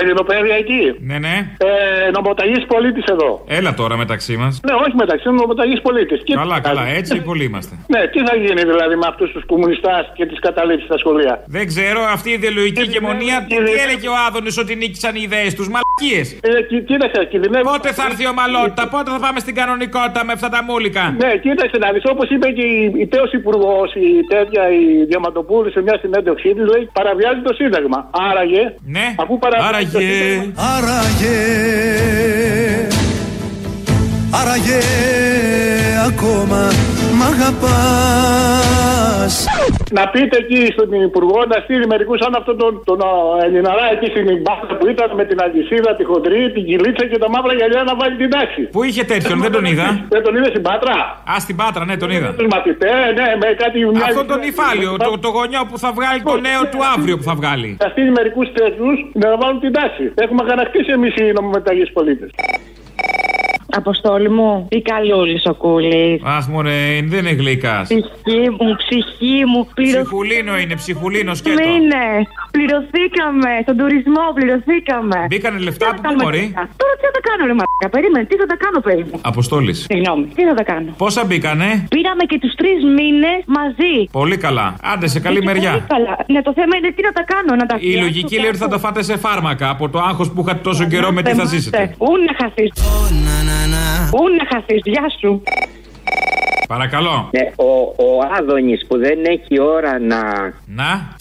Ελληνοπαίδεια εκεί. Ναι, ναι. Ε, νομοταγής πολίτης εδώ. Έλα τώρα μεταξύ μας. Ναι, όχι μεταξύ, νομοταγής πολίτης. Καλά, καλά, έτσι πολύ είμαστε. Ναι, τι θα γίνει δηλαδή με αυτούς τους κομμουνιστάς και τις καταλήψεις στα σχολεία; Δεν ξέρω, αυτή η ιδεολογική ηγεμονία. Τι έλεγε ο Άδωνης ότι νίκησαν οι ιδέες τους, μαλακίες. Ε, κοίταξε, κινδυνεύει; Πότε θα έρθει η ομαλότητα, πότε θα πάμε στην κανονικότητα με αυτά τα μούλικα. Ναι, κοίταξε να δεις, όπως είπε και η τέος υπουργός, η τέτοια, η Διαματοπούλη σε μια συνέντευξή της, λέει παραβιάζει το Σύνταγμα. Άραγε, ναι, αφού παραβιάζει Άραγε, άραγε, άραγε ακόμα. Μ' αγαπάς Να πείτε εκεί στον Υπουργό να στείλει μερικούς σαν αυτόν τον, τον Ελληναρά εκεί στην μπάχτα που ήταν με την αλυσίδα, τη χοντρή, την κυλίτσα και τα μαύρα γυαλιά να βάλει την τάξη. Πού είχε τέτοιον, δεν τον είδα. Δεν τον είδες στην Πάτρα; Α, στην Πάτρα, ναι, τον είδα. Τους μαθητές, ναι, με κάτι. Αυτό τον υφάλιο, το, το γονιό που θα βγάλει το νέο του αύριο που θα βγάλει. Θα στείλει μερικούς τέτοιους να βάλουν την τάξη. Έχουμε αγανακτήσει εμείς οι νομομεταγεί πολίτες. Αποστόλη μου, τι καλούλης ο κούλης. Αχ, μωρέ, δεν είναι γλυκάς. Ψυχή μου, ψυχή μου, πληρωθήκαμε. Ψυχουλίνο είναι, ψυχουλίνο σκέτο. Είναι. Πληρωθήκαμε. Στον τουρισμό πληρωθήκαμε. Μπήκανε λεφτά Τι που θα κάνουμε μπορεί. τώρα; Τώρα τι θα τα κάνω, ρε Μαρκα. Περίμενε, τι θα τα κάνω, περίμενε. Αποστόλης. Συγγνώμη, τι θα τα κάνω; Πόσα μπήκανε; Πήραμε και τους τρεις μήνες μαζί. Πολύ καλά. Άντε σε καλή Και μεριά. πολύ καλά. Ναι, το θέμα είναι τι να τα κάνω, να τα Η φτιάξω λογική λέει ότι θα τα φάτε σε φάρμακα από το άγχος που είχατε τόσο καιρό με τι θα ζήσετε. Ού να χαθείς. Ού να χαθείς, γεια σου. Παρακαλώ. Ναι, ο, ο Άδωνης που δεν έχει ώρα να... Να.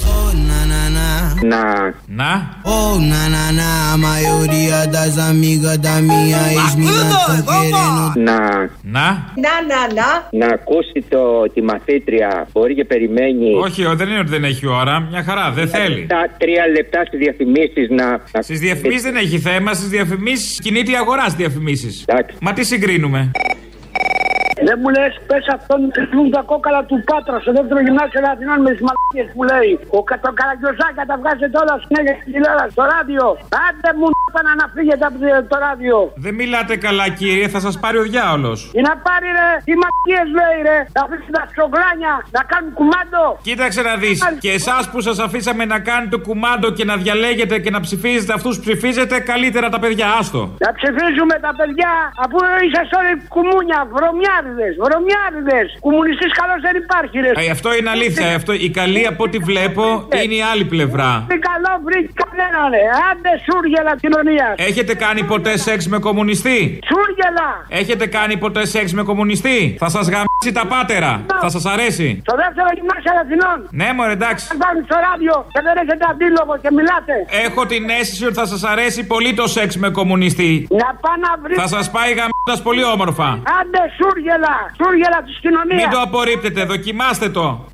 Να... Να. Oh na na na, a maioria das amigas da minha ex-mina tão querendo Να... Να. Να, να, να. Να ακούσει το, τη μαθήτρια. Μπορεί και περιμένει. Όχι, ο, δεν είναι ότι δεν έχει ώρα. Μια χαρά, δεν θέλει. Τα τρία λεπτά στις διαφημίσεις να. Στις διαφημίσεις δεν έχει θέμα, στις διαφημίσεις κινείται η αγορά στις διαφημίσεις. Μα τι συγκρίνουμε; Δεν μου λες, πες αυτόν που κρυφούν τα κόκαλα του Πάτρα στο δεύτερο γυμνάσιο Αθηνών με τις μαλακίες που λέει. Ο κατο καραγκιόζάκα τα βγάζετε όλα συνέχεια στην τηλεόραση, στο ράδιο. Άντε μου να να φύγετε από το ράδιο. Δεν μιλάτε καλά, κύριε, θα σας πάρει ο διάολος. Ή να πάρει ρε, τι μαλακίες λέει ρε, να αφήσει τα ψογλάνια να κάνουν κουμάντο. Κοίταξε να δεις. Και εσάς που σας αφήσαμε να κάνετε κουμάντο και να διαλέγετε και να ψηφίζετε αυτούς που ψηφίζετε, καλύτερα τα παιδιά, άστο. Να ψηφίζουμε τα παιδιά, αφού είσαστε όλοι κουμούνια, βρωμιάριδε, βρωμιάριδε. Κομμουνιστής καλός δεν υπάρχει, ρε. Ε, αυτό είναι αλήθεια. Αυτό, η καλή από ό,τι βλέπω είναι η άλλη πλευρά. Τι καλό βρήκε κανένα, ρε. Άντε σούργελα κοινωνίας. Έχετε κάνει ποτέ σεξ με κομμουνιστή; Σούργελα. Έχετε κάνει ποτέ σεξ με κομμουνιστή; Θα σας γαμίσει τα πάτερα. Θα σας αρέσει. Στο δεύτερο γυμνάσιο Αθηνών. Ναι, μωρέ, εντάξει. Αν πάρουν στο ράδιο και δεν έχετε αντίλογο και μιλάτε. Έχω την αίσθηση ότι θα σας αρέσει πολύ το σεξ με κομμουνιστή. Να πά να βρει. Θα σας πάει γαμίζοντα πολύ όμορφα. Άντε σούργελα. Σούργελα της κοινωνίας. Μην το απορρίπτετε, δοκιμάστε το.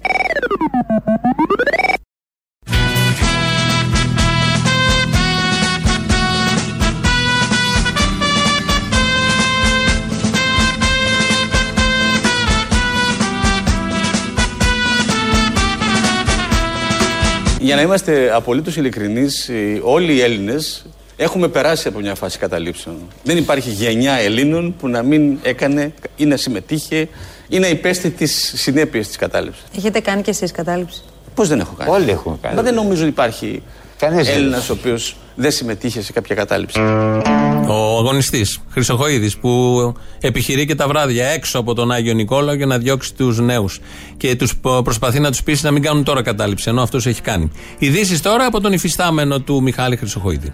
Για να είμαστε απολύτως ειλικρινείς, όλοι οι Έλληνες έχουμε περάσει από μια φάση καταλήψεων. Δεν υπάρχει γενιά Ελλήνων που να μην έκανε ή να συμμετείχε ή να υπέστη τις συνέπειες της κατάληψης. Έχετε κάνει κι εσείς κατάληψη; Πώς δεν έχω κάνει. Όλοι έχουμε κάνει. Μα δεν νομίζω ότι υπάρχει Κανείς δεν Έλληνας ο οποίος δεν συμμετείχε σε κάποια κατάληψη. Ο αγωνιστής Χρυσοχοίδης που επιχειρεί και τα βράδια έξω από τον Άγιο Νικόλαο για να διώξει τους νέους. Και τους προσπαθεί να τους πείσει να μην κάνουν τώρα κατάληψη, ενώ αυτός έχει κάνει. Ειδήσεις τώρα από τον υφιστάμενο του Μιχάλη Χρυσοχοίδη.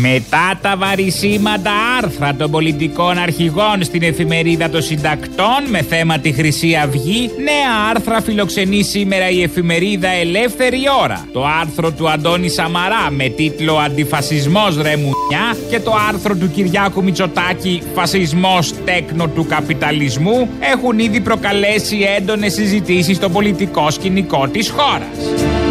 Μετά τα βαρισίματα άρθρα των πολιτικών αρχηγών στην εφημερίδα των συντακτών με θέμα τη Χρυσή Αυγή, νέα άρθρα φιλοξενεί σήμερα η εφημερίδα Ελεύθερη Ώρα. Το άρθρο του Αντώνη Σαμαρά με τίτλο Αντιφασισμός ρε μουνιά και το άρθρο του Κυριάκου Μητσοτάκη Φασισμός τέκνο του καπιταλισμού έχουν ήδη προκαλέσει έντονες συζητήσεις στο πολιτικό σκηνικό της χώρας.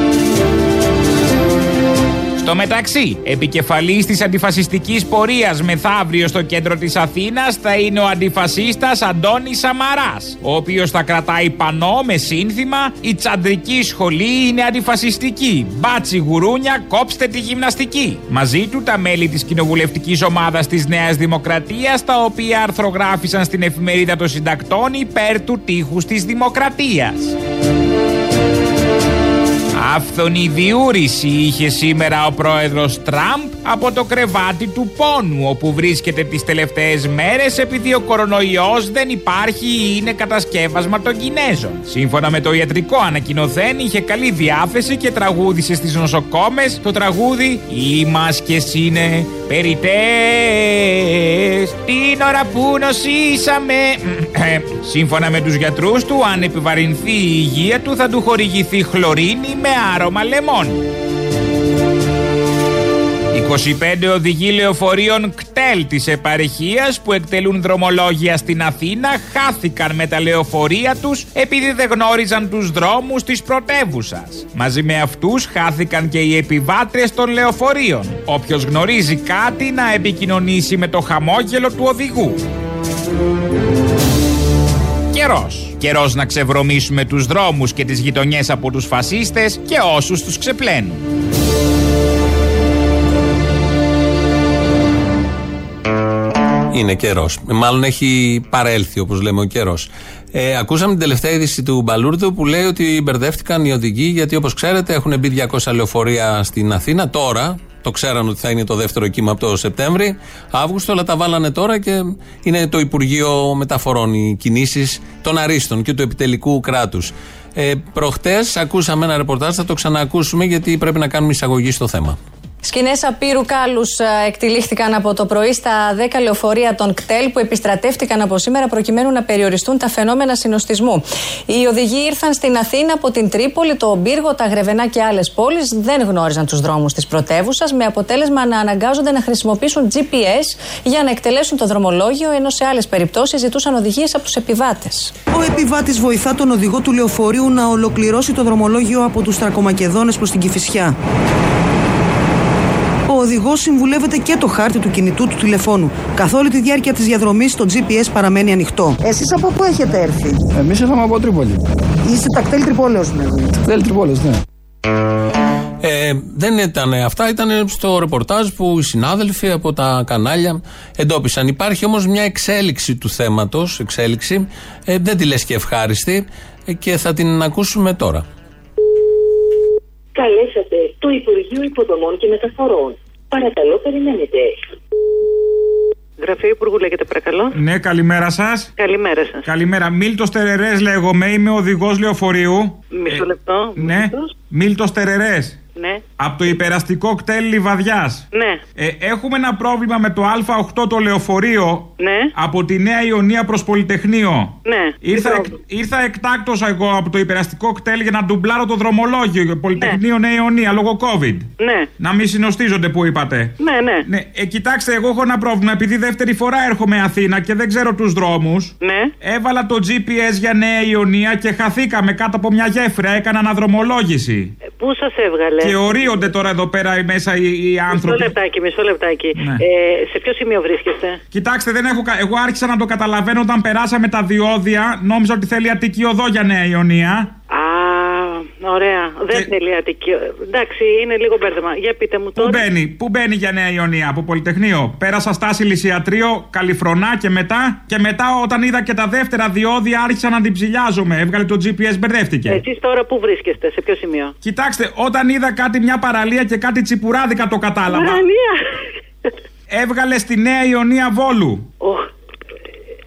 Στο μεταξύ, επικεφαλής της αντιφασιστικής πορείας μεθαύριο στο κέντρο της Αθήνας θα είναι ο αντιφασίστας Αντώνης Σαμαράς, ο οποίος θα κρατάει πανό με σύνθημα «Η τσαντρική σχολή είναι αντιφασιστική. Μπάτσι γουρούνια, κόψτε τη γυμναστική». Μαζί του τα μέλη της κοινοβουλευτικής ομάδας της Νέας Δημοκρατίας, τα οποία αρθρογράφησαν στην εφημερίδα των συντακτών υπέρ του τείχους της Δημοκρατίας. Άφθονη διούρηση είχε σήμερα ο πρόεδρος Τραμπ από το κρεβάτι του πόνου όπου βρίσκεται τις τελευταίες μέρες επειδή ο κορονοϊός δεν υπάρχει ή είναι κατασκεύασμα των Κινέζων. Σύμφωνα με το ιατρικό ανακοινωθέν είχε καλή διάθεση και τραγούδισε στις νοσοκόμες το τραγούδι «Οι μάσκες είναι περιτές την ώρα που νοσήσαμε». Ε, σύμφωνα με τους γιατρούς του αν επιβαρυνθεί η υγεία του θα του χορηγηθεί χλωρίνη με άρωμα λεμόνι. 25 οδηγοί λεωφορείων κτέλ της επαρχίας που εκτελούν δρομολόγια στην Αθήνα χάθηκαν με τα λεωφορεία τους επειδή δεν γνώριζαν τους δρόμους της πρωτεύουσας. Μαζί με αυτούς χάθηκαν και οι επιβάτρες των λεωφορείων. Όποιος γνωρίζει κάτι να επικοινωνήσει με το χαμόγελο του οδηγού. Καιρός. Καιρός να ξεβρωμίσουμε τους δρόμους και τις γειτονιές από τους φασίστες και όσους τους ξεπλένουν. Είναι καιρός. Μάλλον έχει παρέλθει, όπως λέμε, ο καιρός. Ε, ακούσαμε την τελευταία είδηση του Μπαλούρδου που λέει ότι μπερδεύτηκαν οι οδηγοί γιατί όπως ξέρετε έχουν μπει 200 λεωφορεία στην Αθήνα τώρα. Το ξέραν ότι θα είναι το δεύτερο κύμα από το Σεπτέμβρη, Αύγουστο, αλλά τα βάλανε τώρα και είναι το Υπουργείο Μεταφορών οι κινήσεις των Αρίστων και του επιτελικού κράτους. Ε, Προχτές ακούσαμε ένα ρεπορτάζ, θα το ξαναακούσουμε γιατί πρέπει να κάνουμε εισαγωγή στο θέμα. Σκηνές απείρου κάλους εκτελήχθηκαν από το πρωί στα 10 λεωφορεία των κτέλ που επιστρατεύτηκαν από σήμερα προκειμένου να περιοριστούν τα φαινόμενα συνοστισμού. Οι οδηγοί ήρθαν στην Αθήνα από την Τρίπολη, το Μπύργο, τα Γρεβενά και άλλες πόλεις. Δεν γνώριζαν τους δρόμους της πρωτεύουσας, με αποτέλεσμα να αναγκάζονται να χρησιμοποιήσουν GPS για να εκτελέσουν το δρομολόγιο, ενώ σε άλλες περιπτώσεις ζητούσαν οδηγίες από τους επιβάτες. Ο επιβάτης βοηθά τον οδηγό του λεωφορείου να ολοκληρώσει το δρομολόγιο από τους Τρακομακεδόνες προς την Κυφυσιά. Ο οδηγός συμβουλεύεται και το χάρτη του κινητού του τηλεφώνου. Καθ' όλη τη διάρκεια της διαδρομής το GPS παραμένει ανοιχτό. Εσείς από πού έχετε έρθει, Εμείς ήρθαμε από Τρίπολη. Είστε τακτέλ Τρυπόλεως, ναι. Τακτέλ Τρυπόλεως, ναι. Ε, δεν ήταν αυτά, ήταν στο ρεπορτάζ που οι συνάδελφοι από τα κανάλια εντόπισαν. Υπάρχει όμως μια εξέλιξη του θέματος, εξέλιξη, ε, δεν τη λες και ευχάριστη ε, και θα την ακούσουμε τώρα. Καλέσατε το Υπουργείο Υποδομών και Μεταφορών. Παρακαλώ, περιμένετε. Γραφείο Υπουργού λέγεται, παρακαλώ. Ναι, καλημέρα σας. Καλημέρα σας. Καλημέρα. Μίλτος Τερερές λέγομαι, είμαι οδηγός λεωφορείου. Μισό λεπτό. Ναι. Μίλτος Τερερές. Ναι. Από το υπεραστικό κτέλ Λιβαδιάς. Ναι. Ε, έχουμε ένα πρόβλημα με το Α8 το λεωφορείο. Ναι. Από τη Νέα Ιωνία προς Πολυτεχνείο. Ναι. Ήρθα, εκ, ήρθα εκτάκτος εγώ από το υπεραστικό κτέλ για να ντουμπλάρω το δρομολόγιο. Πολυτεχνείο Νέα Ιωνία λόγω COVID. Ναι. Να μην συνοστίζονται που είπατε. Ναι, ναι. ναι. Ε, κοιτάξτε, εγώ έχω ένα πρόβλημα. Επειδή δεύτερη φορά έρχομαι Αθήνα και δεν ξέρω τους δρόμους. Ναι. Έβαλα το GPS για Νέα Ιωνία και χαθήκαμε κάτω από μια γέφυρα. Έκανα αναδρομολόγηση. Ε, πού σας έβγαλε; Και ορίονται τώρα εδώ πέρα μέσα οι, οι άνθρωποι. Μισό λεπτάκι, μισό λεπτάκι. Ναι. Ε, σε ποιο σημείο βρίσκεστε; Κοιτάξτε, δεν έχω, κα- εγώ άρχισα να το καταλαβαίνω όταν περάσαμε τα διόδια. Νόμιζα ότι θέλει Αττική Οδό για Νέα Ιωνία. Α, ωραία. Δεν θέλει Αττική. Εντάξει, είναι λίγο μπέρδεμα. Για πείτε μου Πού τώρα. μπαίνει, πού μπαίνει για Νέα Ιωνία, από Πολυτεχνείο; Πέρασα στάση Λυσιατρίο, Καλιφρονά και μετά. Και μετά, όταν είδα και τα δεύτερα διόδια, άρχισα να την ψηλιάζομαι. Έβγαλε το GPS, μπερδεύτηκε. Εσείς τώρα πού βρίσκεστε, σε ποιο σημείο; Κοιτάξτε, όταν είδα κάτι, μια παραλία και κάτι τσιπουράδικα το κατάλαβα. Παραλία. Έβγαλε στη Νέα Ιωνία Βόλου.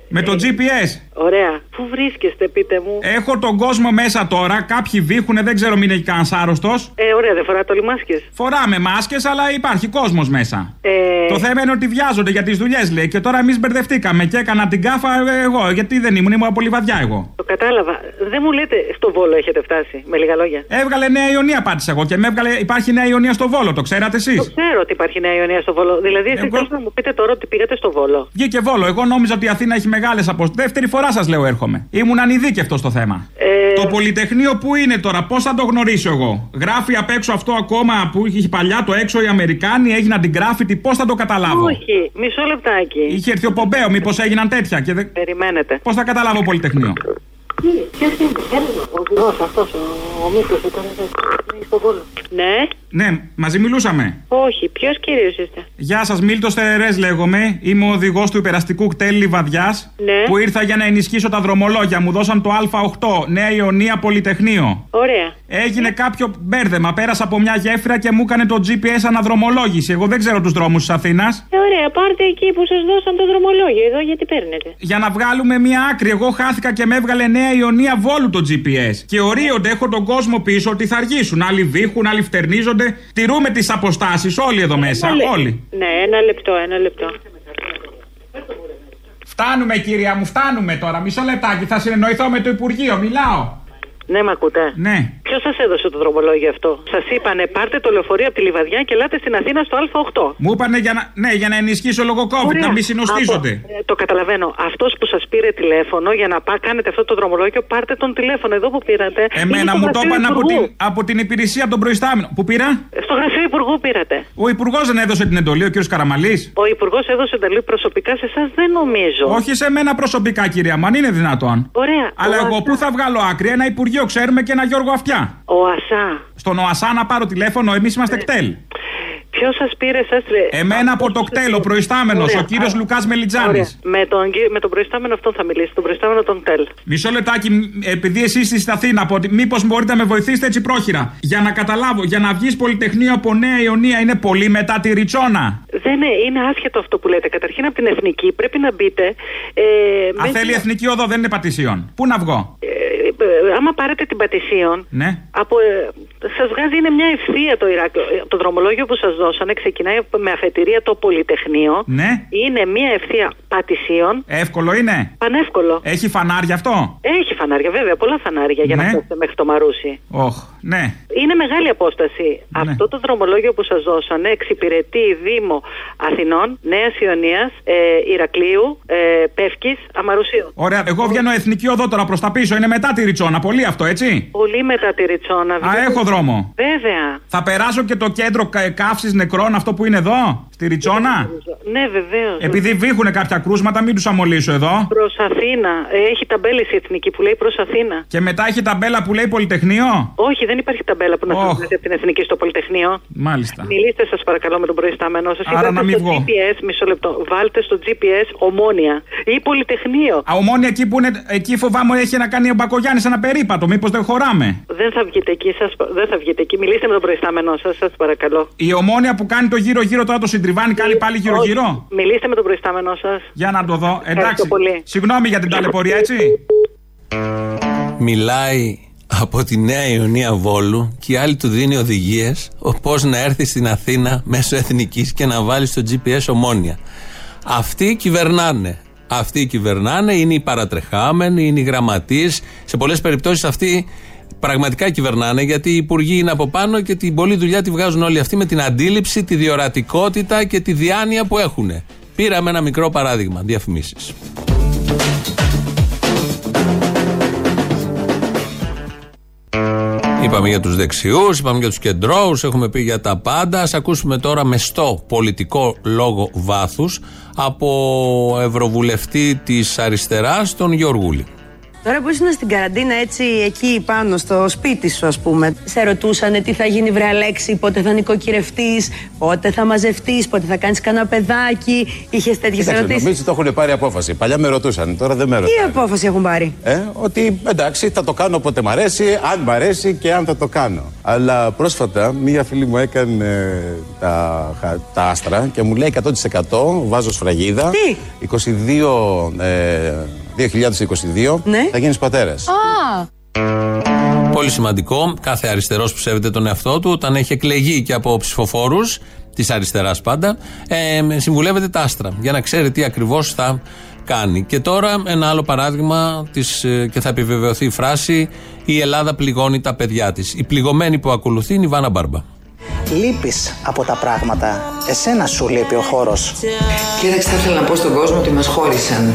Με το GPS. Ωραία. Πού βρίσκεστε, πείτε μου; Έχω τον κόσμο μέσα τώρα. Κάποιοι βήχουνε, δεν ξέρω μην έχει κανένας άρρωστος. Ε, ωραία, δεν φοράτε όλοι μάσκες; Φοράμε μάσκες, αλλά υπάρχει κόσμος μέσα. Ε, Το θέμα είναι ότι βιάζονται για τις δουλειές, λέει. Και τώρα εμείς μπερδευτήκαμε και έκανα την κάφα ε, εγώ. Γιατί δεν ήμουν, ήμουν πολύ βαδιά εγώ. Το κατάλαβα. Δεν μου λέτε στο Βόλο έχετε φτάσει, με λίγα λόγια; Έβγαλε Νέα Ιωνία, πάτησα εγώ. Και με έβγαλε, υπάρχει Νέα Ιωνία στο Βόλο, το ξέρατε εσείς; Το ξέρω ότι υπάρχει Νέα Ιωνία στο Βόλο. Δηλαδή, εσεί Εγώ- θέλετε να μου πείτε τώρα ότι πήγατε στο Βόλο. Βγήκε Βόλο. Εγώ νόμιζα ότι η Αθήνα έχει μεγάλες αποστολέ. Δεύτερη φορά σας λέω έρχομαι. Ήμουν ανειδίκευτο στο θέμα. Ε, Το Πολυτεχνείο που είναι τώρα, πώς θα το γνωρίσω εγώ; Γράφει απ' έξω αυτό ακόμα που είχε παλιά το έξω οι Αμερικάνοι, έγιναν την γκράφιτι, πώς θα το καταλάβω; Όχι, μισό λεπτάκι. Είχε έρθει ο Πομπέο, μήπως έγιναν τέτοια. Και δεν... Περιμένετε. Πώς θα καταλάβω Πολυτεχνείο; Ποιος είναι, Ο οδηγό αυτός, ο Μίκος ήταν στον κόλλο. Ναι. Ναι, μαζί μιλούσαμε. Όχι, ποιος κύριος είστε; Γεια σας, Μίλτος Τερερέ λέγομαι. Είμαι ο οδηγός του υπεραστικού κτέλ Λιβαδιάς. Ναι. Που ήρθα για να ενισχύσω τα δρομολόγια. Μου δώσαν το Α8, Νέα Ιωνία Πολυτεχνείο. Ωραία. Έγινε κάποιο μπέρδεμα. Πέρασα από μια γέφυρα και μου έκανε το GPS αναδρομολόγηση. Εγώ δεν ξέρω τους δρόμους της Αθήνας. Ε, ωραία, πάρτε εκεί που σας δώσαν το δρομολόγιο. Εδώ γιατί παίρνετε. Για να βγάλουμε μια άκρη. Εγώ χάθηκα και με έβγαλε Νέα Ιωνία Βόλου το GPS. Και ορίονται, έχω τον κόσμο πίσω ότι θα αργήσουν. Άλλοι βήχουν, άλλοι φτερνίζονται. Τηρούμε τις αποστάσεις όλοι εδώ μέσα. Ένα λε- Όλοι. Ναι, ένα λεπτό, ένα λεπτό. Φτάνουμε, κυρία μου, φτάνουμε τώρα. Μισό λεπτάκι, θα συνεννοηθώ με το Υπουργείο. Μιλάω. Ναι, με ακούτε; Ναι. Ποιος σας έδωσε το δρομολόγιο αυτό; Σας είπανε πάρτε το λεωφορείο από τη Λιβαδιά και ελάτε στην Αθήνα στο Α8. Μου είπανε για να, ναι, για να ενισχύσω λόγω COVID, Ωραία. να μην συνοστίζονται. Από- ε, το καταλαβαίνω. Αυτός που σας πήρε τηλέφωνο για να πά, κάνετε αυτό το δρομολόγιο, πάρτε τον τηλέφωνο εδώ που πήρατε. Είναι Εμένα στο μου το γραφείο είπαν από Υπουργού. την, από την υπηρεσία από τον προϊστάμενο. Που πήρα; Στο γραφείο Υπουργού πήρατε. Ο Υπουργός δεν έδωσε την εντολή, ο κ. Καραμαλής. Ο Υπουργός έδωσε εντολή προσωπικά σε εσάς, δεν νομίζω. Όχι σε μένα προσωπικά, κυρία μου, αν είναι δυνατόν. Ωραία. Αλλά Ο εγώ Ασά- πού θα βγάλω άκρη, ένα Υπουργείο ξέρουμε και ένα Γιώργο Αυτιά. Ο Ασά. Στον ΟΑΣΑ να πάρω τηλέφωνο, εμείς είμαστε κτέλ. Ποιος σας πήρε εσά. Εμένα από το κτέλ, ο προϊστάμενος, ο κύριος Λουκάς Μελιτζάνης. Με τον, κυ- με τον προϊστάμενο αυτόν θα μιλήσει. Τον προϊστάμενο των ΤΕΛ. Μισό λεπτάκι, μ, επειδή εσείς είστε στην Αθήνα, μήπως μπορείτε να με βοηθήσετε έτσι πρόχειρα. Για να καταλάβω, για να βγεις Πολυτεχνείο από Νέα Ιωνία είναι πολύ μετά τη Ριτσόνα. Δεν είναι, είναι άσχετο αυτό που λέτε. Καταρχήν από την εθνική πρέπει να μπείτε. Ε, Αν μέσα- θέλει εθνική οδό, δεν είναι πατησίων. Πού να βγω; Ε, ε, άμα πάρετε την Πατησίων, Ναι. από, ε, σας βγάζει είναι μια ευθεία το Ηράκλειο. Ε, Το δρομολόγιο που σας δώσανε ξεκινάει με αφετηρία το Πολυτεχνείο. Ναι. Είναι μια ευθεία Πατησίων. Εύκολο είναι. Πανεύκολο. Έχει φανάρια αυτό; Έχει φανάρια, βέβαια, πολλά φανάρια για να Ναι. φτάσετε μέχρι το Μαρούσι. Όχ, ναι. Είναι μεγάλη απόσταση. Αυτό το δρομολόγιο που σας δώσανε εξυπηρετεί Δήμο Αθηνών, Νέας Ιωνίας, ε, Ηρακλείου, ε, Πεύκης, Αμαρουσίου. Ωραία, εγώ βγαίνω εθνική οδό τώρα προς τα πίσω. Είναι μετά τη Ριτσόνα. Πολύ αυτό, έτσι; Πολύ μετά τη Ριτσόνα. Α, έχω δρόμο. Βέβαια. Θα περάσω και το κέντρο καύσης νεκρών, αυτό που είναι εδώ, στη Ριτσόνα; Ναι, βεβαίως. Επειδή βήχουν κάποια κρούσματα, μην τους αμολύσω εδώ. Προς Αθήνα. Ε, Έχει ταμπέλε η εθνική που λέει προς Αθήνα. Και μετά έχει ταμπέλα που λέει Πολυτεχνείο; Όχι, δεν υπάρχει ταμπέλα που να σας βγάζει από την εθνική στο Πολυτεχνείο. Μάλιστα. Μιλήστε σας παρακαλώ με τον προϊστάμενό σας. Άρα να μην στο βγω. GPS, μισό λεπτό. Βάλτε στο GPS ομόνια ή Πολυτεχνείο. Α, ομόνια εκεί που είναι, εκεί φοβάμαι έχει να κάνει ο Μπακογιάννης ένα περίπατο. Μήπως δεν χωράμε; Δεν θα βγείτε εκεί, σας, δεν θα βγείτε εκεί. Μιλήστε με τον προϊστάμενό σας, σας παρακαλώ. Η ομόνια που κάνει το γύρω-γύρω τώρα το συντριβάνει, κάνει πάλι γύρω-γύρω; Μιλήστε με τον προϊστάμενό σας. Για να το δω. Εντάξει. Ευχαριστώ πολύ. Συγγνώμη για την ταλαιπωρία, έτσι. Μιλάει από τη Νέα Ιωνία Βόλου και η άλλη του δίνει οδηγίες πώς να έρθει στην Αθήνα μέσω εθνικής και να βάλει στο GPS ομόνια. Αυτοί κυβερνάνε. Αυτοί κυβερνάνε, είναι οι παρατρεχάμενοι, είναι οι γραμματείς. Σε πολλές περιπτώσεις αυτοί πραγματικά κυβερνάνε γιατί οι υπουργοί είναι από πάνω και την πολλή δουλειά τη βγάζουν όλοι αυτοί με την αντίληψη, τη διορατικότητα και τη διάνοια που έχουν. Πήραμε ένα μικρό παράδειγμα. Διαφημίσεις. Είπαμε για τους δεξιούς, είπαμε για τους κεντρώους, έχουμε πει για τα πάντα. Ας ακούσουμε τώρα μεστό πολιτικό λόγο βάθους από ευρωβουλευτή της αριστεράς, τον Γιώργουλη. Τώρα που ήσουν στην καραντίνα έτσι εκεί πάνω στο σπίτι σου ας πούμε Σε ρωτούσανε τι θα γίνει βρε Αλέξη, πότε θα νοικοκυρευτείς, πότε θα μαζευτείς, πότε θα κάνεις κανένα παιδάκι Είχες τέτοιες Κοίταξε, ερωτήσεις νομίζω το έχουν πάρει απόφαση. Παλιά με ρωτούσαν, τώρα δεν με Τι ρωτάνε. απόφαση έχουν πάρει; Ε, ότι εντάξει, θα το κάνω όποτε μ' αρέσει, αν μ' αρέσει και αν θα το κάνω. Αλλά πρόσφατα μία φίλη μου έκανε ε, τα, χα- τα άστρα και μου λέει 100% βάζω σφραγίδα. Τι; 22, ε, 2022 Ναι. θα γίνεις πατέρας. Α, Πολύ σημαντικό. Κάθε αριστερός που σέβεται τον εαυτό του, όταν έχει εκλεγεί και από ψηφοφόρους της αριστεράς πάντα, ε, συμβουλεύεται τα άστρα για να ξέρει τι ακριβώς θα κάνει. Και τώρα ένα άλλο παράδειγμα της, ε, και θα επιβεβαιωθεί η φράση: Η Ελλάδα πληγώνει τα παιδιά της. Η πληγωμένη που ακολουθεί είναι η Βάνα Μπάρμπα. Λείπεις από τα πράγματα. Εσένα σου λείπει ο χώρος. Κοίταξε, θα ήθελα να πω στον κόσμο ότι μας χώρισαν.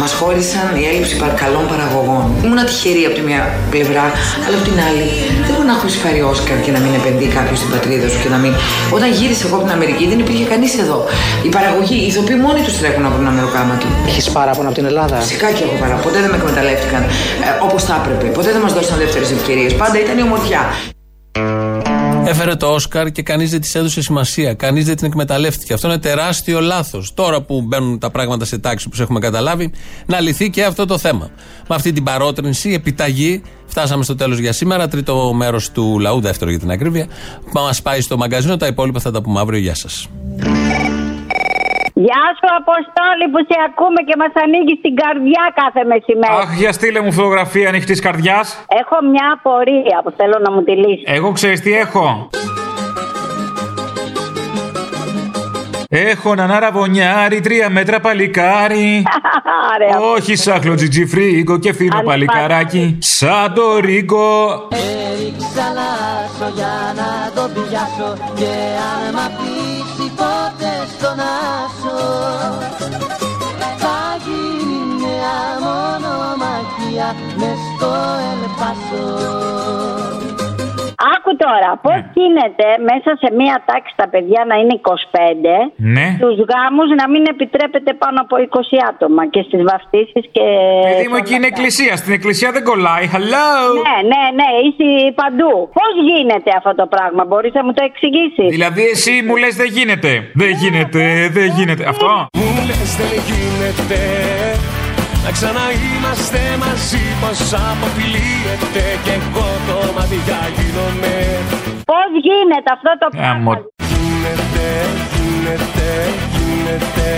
Μας χώρισαν η έλλειψη παρ- καλών παραγωγών. Ήμουν τυχερή από τη μια πλευρά, αλλά από την άλλη δεν μπορεί να έχω εισφέρει Όσκαρ και να μην επενδύει κάποιος στην πατρίδα σου και να μην. Όταν γύρισα εγώ από την Αμερική δεν υπήρχε κανείς εδώ. Η παραγωγή, οι ηθοποιοί μόνοι τους τρέχουν από ένα μεροκάματο. Έχεις παράπονο από την Ελλάδα; Φυσικά και έχω παρά. Ποτέ δεν με εκμεταλλεύτηκαν ε, όπως θα έπρεπε. Ποτέ δεν μας δώσαν δεύτερες ευκαιρίες. Πάντα ήταν η ομορφιά. Έφερε το Όσκαρ και κανείς δεν της έδωσε σημασία. Κανείς δεν την εκμεταλλεύτηκε. Αυτό είναι τεράστιο λάθος. Τώρα που μπαίνουν τα πράγματα σε τάξη, όπω έχουμε καταλάβει, να λυθεί και αυτό το θέμα. Με αυτή την παρότρινση, επιταγή, φτάσαμε στο τέλος για σήμερα. Τρίτο μέρος του λαού, δεύτερο για την ακρίβεια. Μας πάει στο μαγκαζίνο. Τα υπόλοιπα θα τα πούμε αύριο. Γεια σας. Γεια σου Αποστόλη που σε ακούμε και μας ανοίγεις την καρδιά κάθε μεσημέρι. Αχ, για στείλε μου φωτογραφία ανοιχτής καρδιάς. Έχω μια απορία που θέλω να μου τη λύσεις. Εγώ ξέρεις τι έχω. Έχω έναν αραβωνιάρι, τρία μέτρα παλικάρι. Όχι σάχλο τζιτζιφρίγκο και φίνο παλικαράκι. Σαν το ρίγκο. Έριξα λάσο για να τον πιάσω και αν Άκου τώρα, πώς γίνεται μέσα σε μία τάξη τα παιδιά να είναι 25, Ναι. στου γάμους να μην επιτρέπεται πάνω από 20 άτομα και στις βαφτίσεις και. Παιδί μου, εκεί είναι εκκλησία. Στην εκκλησία δεν κολλάει. Hello! Ναι, ναι, ναι, είσαι παντού. Πώς γίνεται αυτό το πράγμα, μπορείς να μου το εξηγήσεις; Δηλαδή, εσύ μου λες δεν γίνεται. Δεν γίνεται, δεν γίνεται. Αυτό. Μου λες δεν γίνεται να ξαναείμαστε μαζί πως αποφυλίεται και εγώ το μάτια γίνομαι Πώς γίνεται αυτό το πράγμα; Γίνεται, γίνεται, γίνεται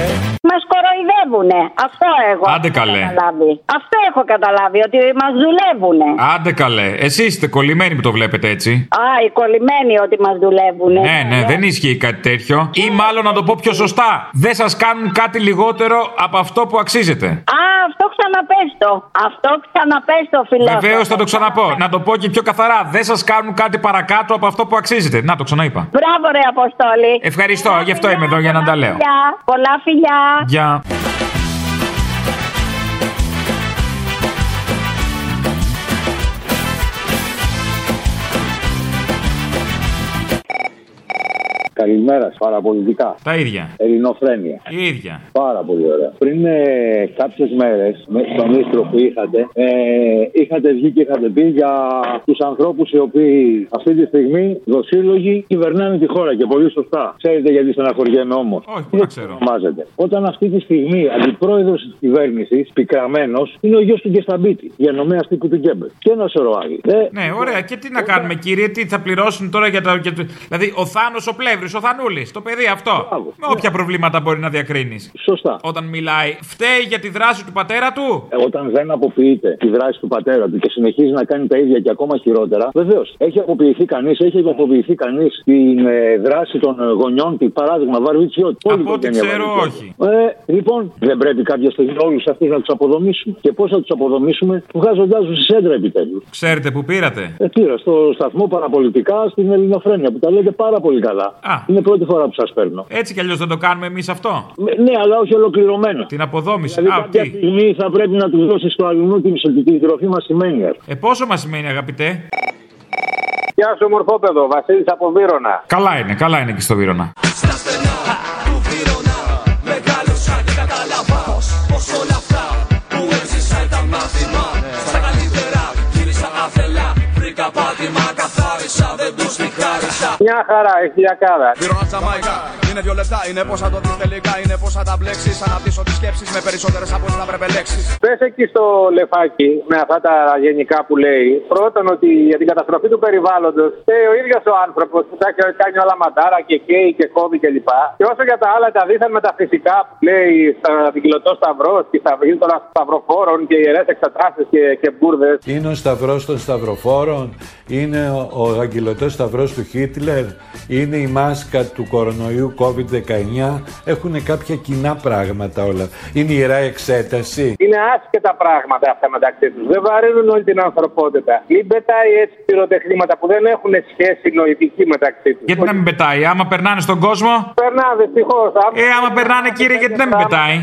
Μας κοροϊδεύουνε. Αυτό εγώ. Άντε έχω καλέ. καταλάβει. Αυτό έχω καταλάβει, ότι μας δουλεύουνε. Άντε καλέ. Εσείς είστε κολλημένοι που το βλέπετε έτσι. Α, οι κολλημένοι ότι μας δουλεύουνε. Ναι, ναι, δεν ισχύει κάτι τέτοιο. Ή μάλλον να το πω πιο σωστά. Δεν σας κάνουν κάτι λιγότερο από αυτό που αξίζετε. Α, αυτό ξαναπέστο. Αυτό ξαναπέστο, φιλό. Βεβαίως θα το ξαναπώ. Να το πω και πιο καθαρά. Δεν σας κάνουν κάτι παρακάτω από αυτό που αξίζετε. Να το ξαναείπα. Μπράβο, ρε Αποστόλη. Ευχαριστώ, γι' αυτό είμαι εδώ για να τα λέω. Φιλιά. Πολλά φιλιά. Γεια. Καλημέρα, παραπολιτικά. Τα ίδια. Ελληνοφρένεια. Η ίδια. Πάρα πολύ ωραία. Πριν ε, κάποιες μέρες, στον ίστρο που είχατε, ε, είχατε βγει και είχατε πει για τους ανθρώπους οι οποίοι αυτή τη στιγμή δοσύλλογοι κυβερνάνε τη χώρα και πολύ σωστά. Ξέρετε γιατί στεναχωριέμαι όμως. Όχι, πού να ξέρω. Ονομάζεται. Όταν αυτή τη στιγμή αντιπρόεδρος της κυβέρνησης, πικραμένος, είναι ο γιος του Γκεσταμπίτη, διανομέα τύπου του Γκέμπελ. Και ένα σωρό άλλοι. Ε, Ναι, ωραία. Και τι να κάνουμε, κύριε, τι θα πληρώσουν τώρα για τα. Για το... Δηλαδή, ο Θάνος ο Πλεύρης, ο Θανούλης, το παιδί αυτό. Με όποια προβλήματα μπορεί να διακρίνεις. Σωστά. Όταν μιλάει, φταίει για τη δράση του πατέρα του; Ε, Όταν δεν αποποιείται τη δράση του πατέρα του και συνεχίζει να κάνει τα ίδια και ακόμα χειρότερα, βεβαίως έχει αποποιηθεί κανείς, έχει αποποιηθεί κανείς την ε, δράση των ε, γονιών του. Παράδειγμα, Βαρβιτσιώτη. Από ό,τι ξέρω, όχι. Ε, λοιπόν, δεν πρέπει κάποια στιγμή όλους αυτούς να τους αποδομήσουμε. Και πώς θα τους αποδομήσουμε, βγάζοντά του στη σέντρα επιτέλους. Ξέρετε που πήρατε; Ε, πήρα στο σταθμό παραπολιτικά στην Ελληνοφρένεια που τα λέτε πάρα πολύ καλά. Α. Είναι πρώτη φορά που σας παίρνω. Έτσι κι αλλιώς δεν το κάνουμε εμείς αυτό. Ε, Ναι, αλλά όχι ολοκληρωμένα. Την αποδόμηση. Δηλαδή, Α, κάποια τι; στιγμή θα πρέπει να τους δώσεις στο αλλού την ισοτική τροφή μας σημαίνει. Ε, πόσο μας σημαίνει, αγαπητέ; Γεια σου, μορφόπεδο, Βασίλης από Βύρονα. Καλά είναι, καλά είναι και στο Βύρονα. Τη χάρισα Μια χαρά, ευτυχιακάρα. Βύρονα Τζαμάικα Είναι δύο λεπτά, είναι πώς θα το δεις τελικά Είναι πώς θα τα μπλέξεις Αναπτύσσω τις σκέψεις με περισσότερες από ό,τι θα πρέπει λέξεις Πες εκεί στο λεφάκι με αυτά τα γενικά που λέει. Πρώτον, ότι για την καταστροφή του περιβάλλοντος φταίει ο ίδιος ο άνθρωπος που τα έχει κάνει όλα μαντάρα και καίει και κόβει κλπ. Και όσο για τα άλλα, τα δίθεν μεταφυσικά που λέει στα δικηλωτό σταυρό και στα βγει των σταυροφόρων και ιερές εξετάσει και, και μπουρδες. Είναι ο σταυρός των σταυροφόρων, είναι ο, ο αγγελωτός σταυρός του Χίτλερ. Τwitter, είναι η μάσκα του κορονοϊού COVID-19. Έχουν κάποια κοινά πράγματα όλα. Είναι ιερά εξέταση. Είναι άσχετα πράγματα αυτά μεταξύ τους. Δεν βαρύνουν όλη την ανθρωπότητα. Μην πετάει έτσι πυροτεχνήματα που δεν έχουν σχέση νοητική μεταξύ τους. Γιατί να μην πετάει, άμα περνάνε στον κόσμο; Περνάνε, δυστυχώς. Ε, άμα περνάνε, κύριε, γιατί να μην πετάει;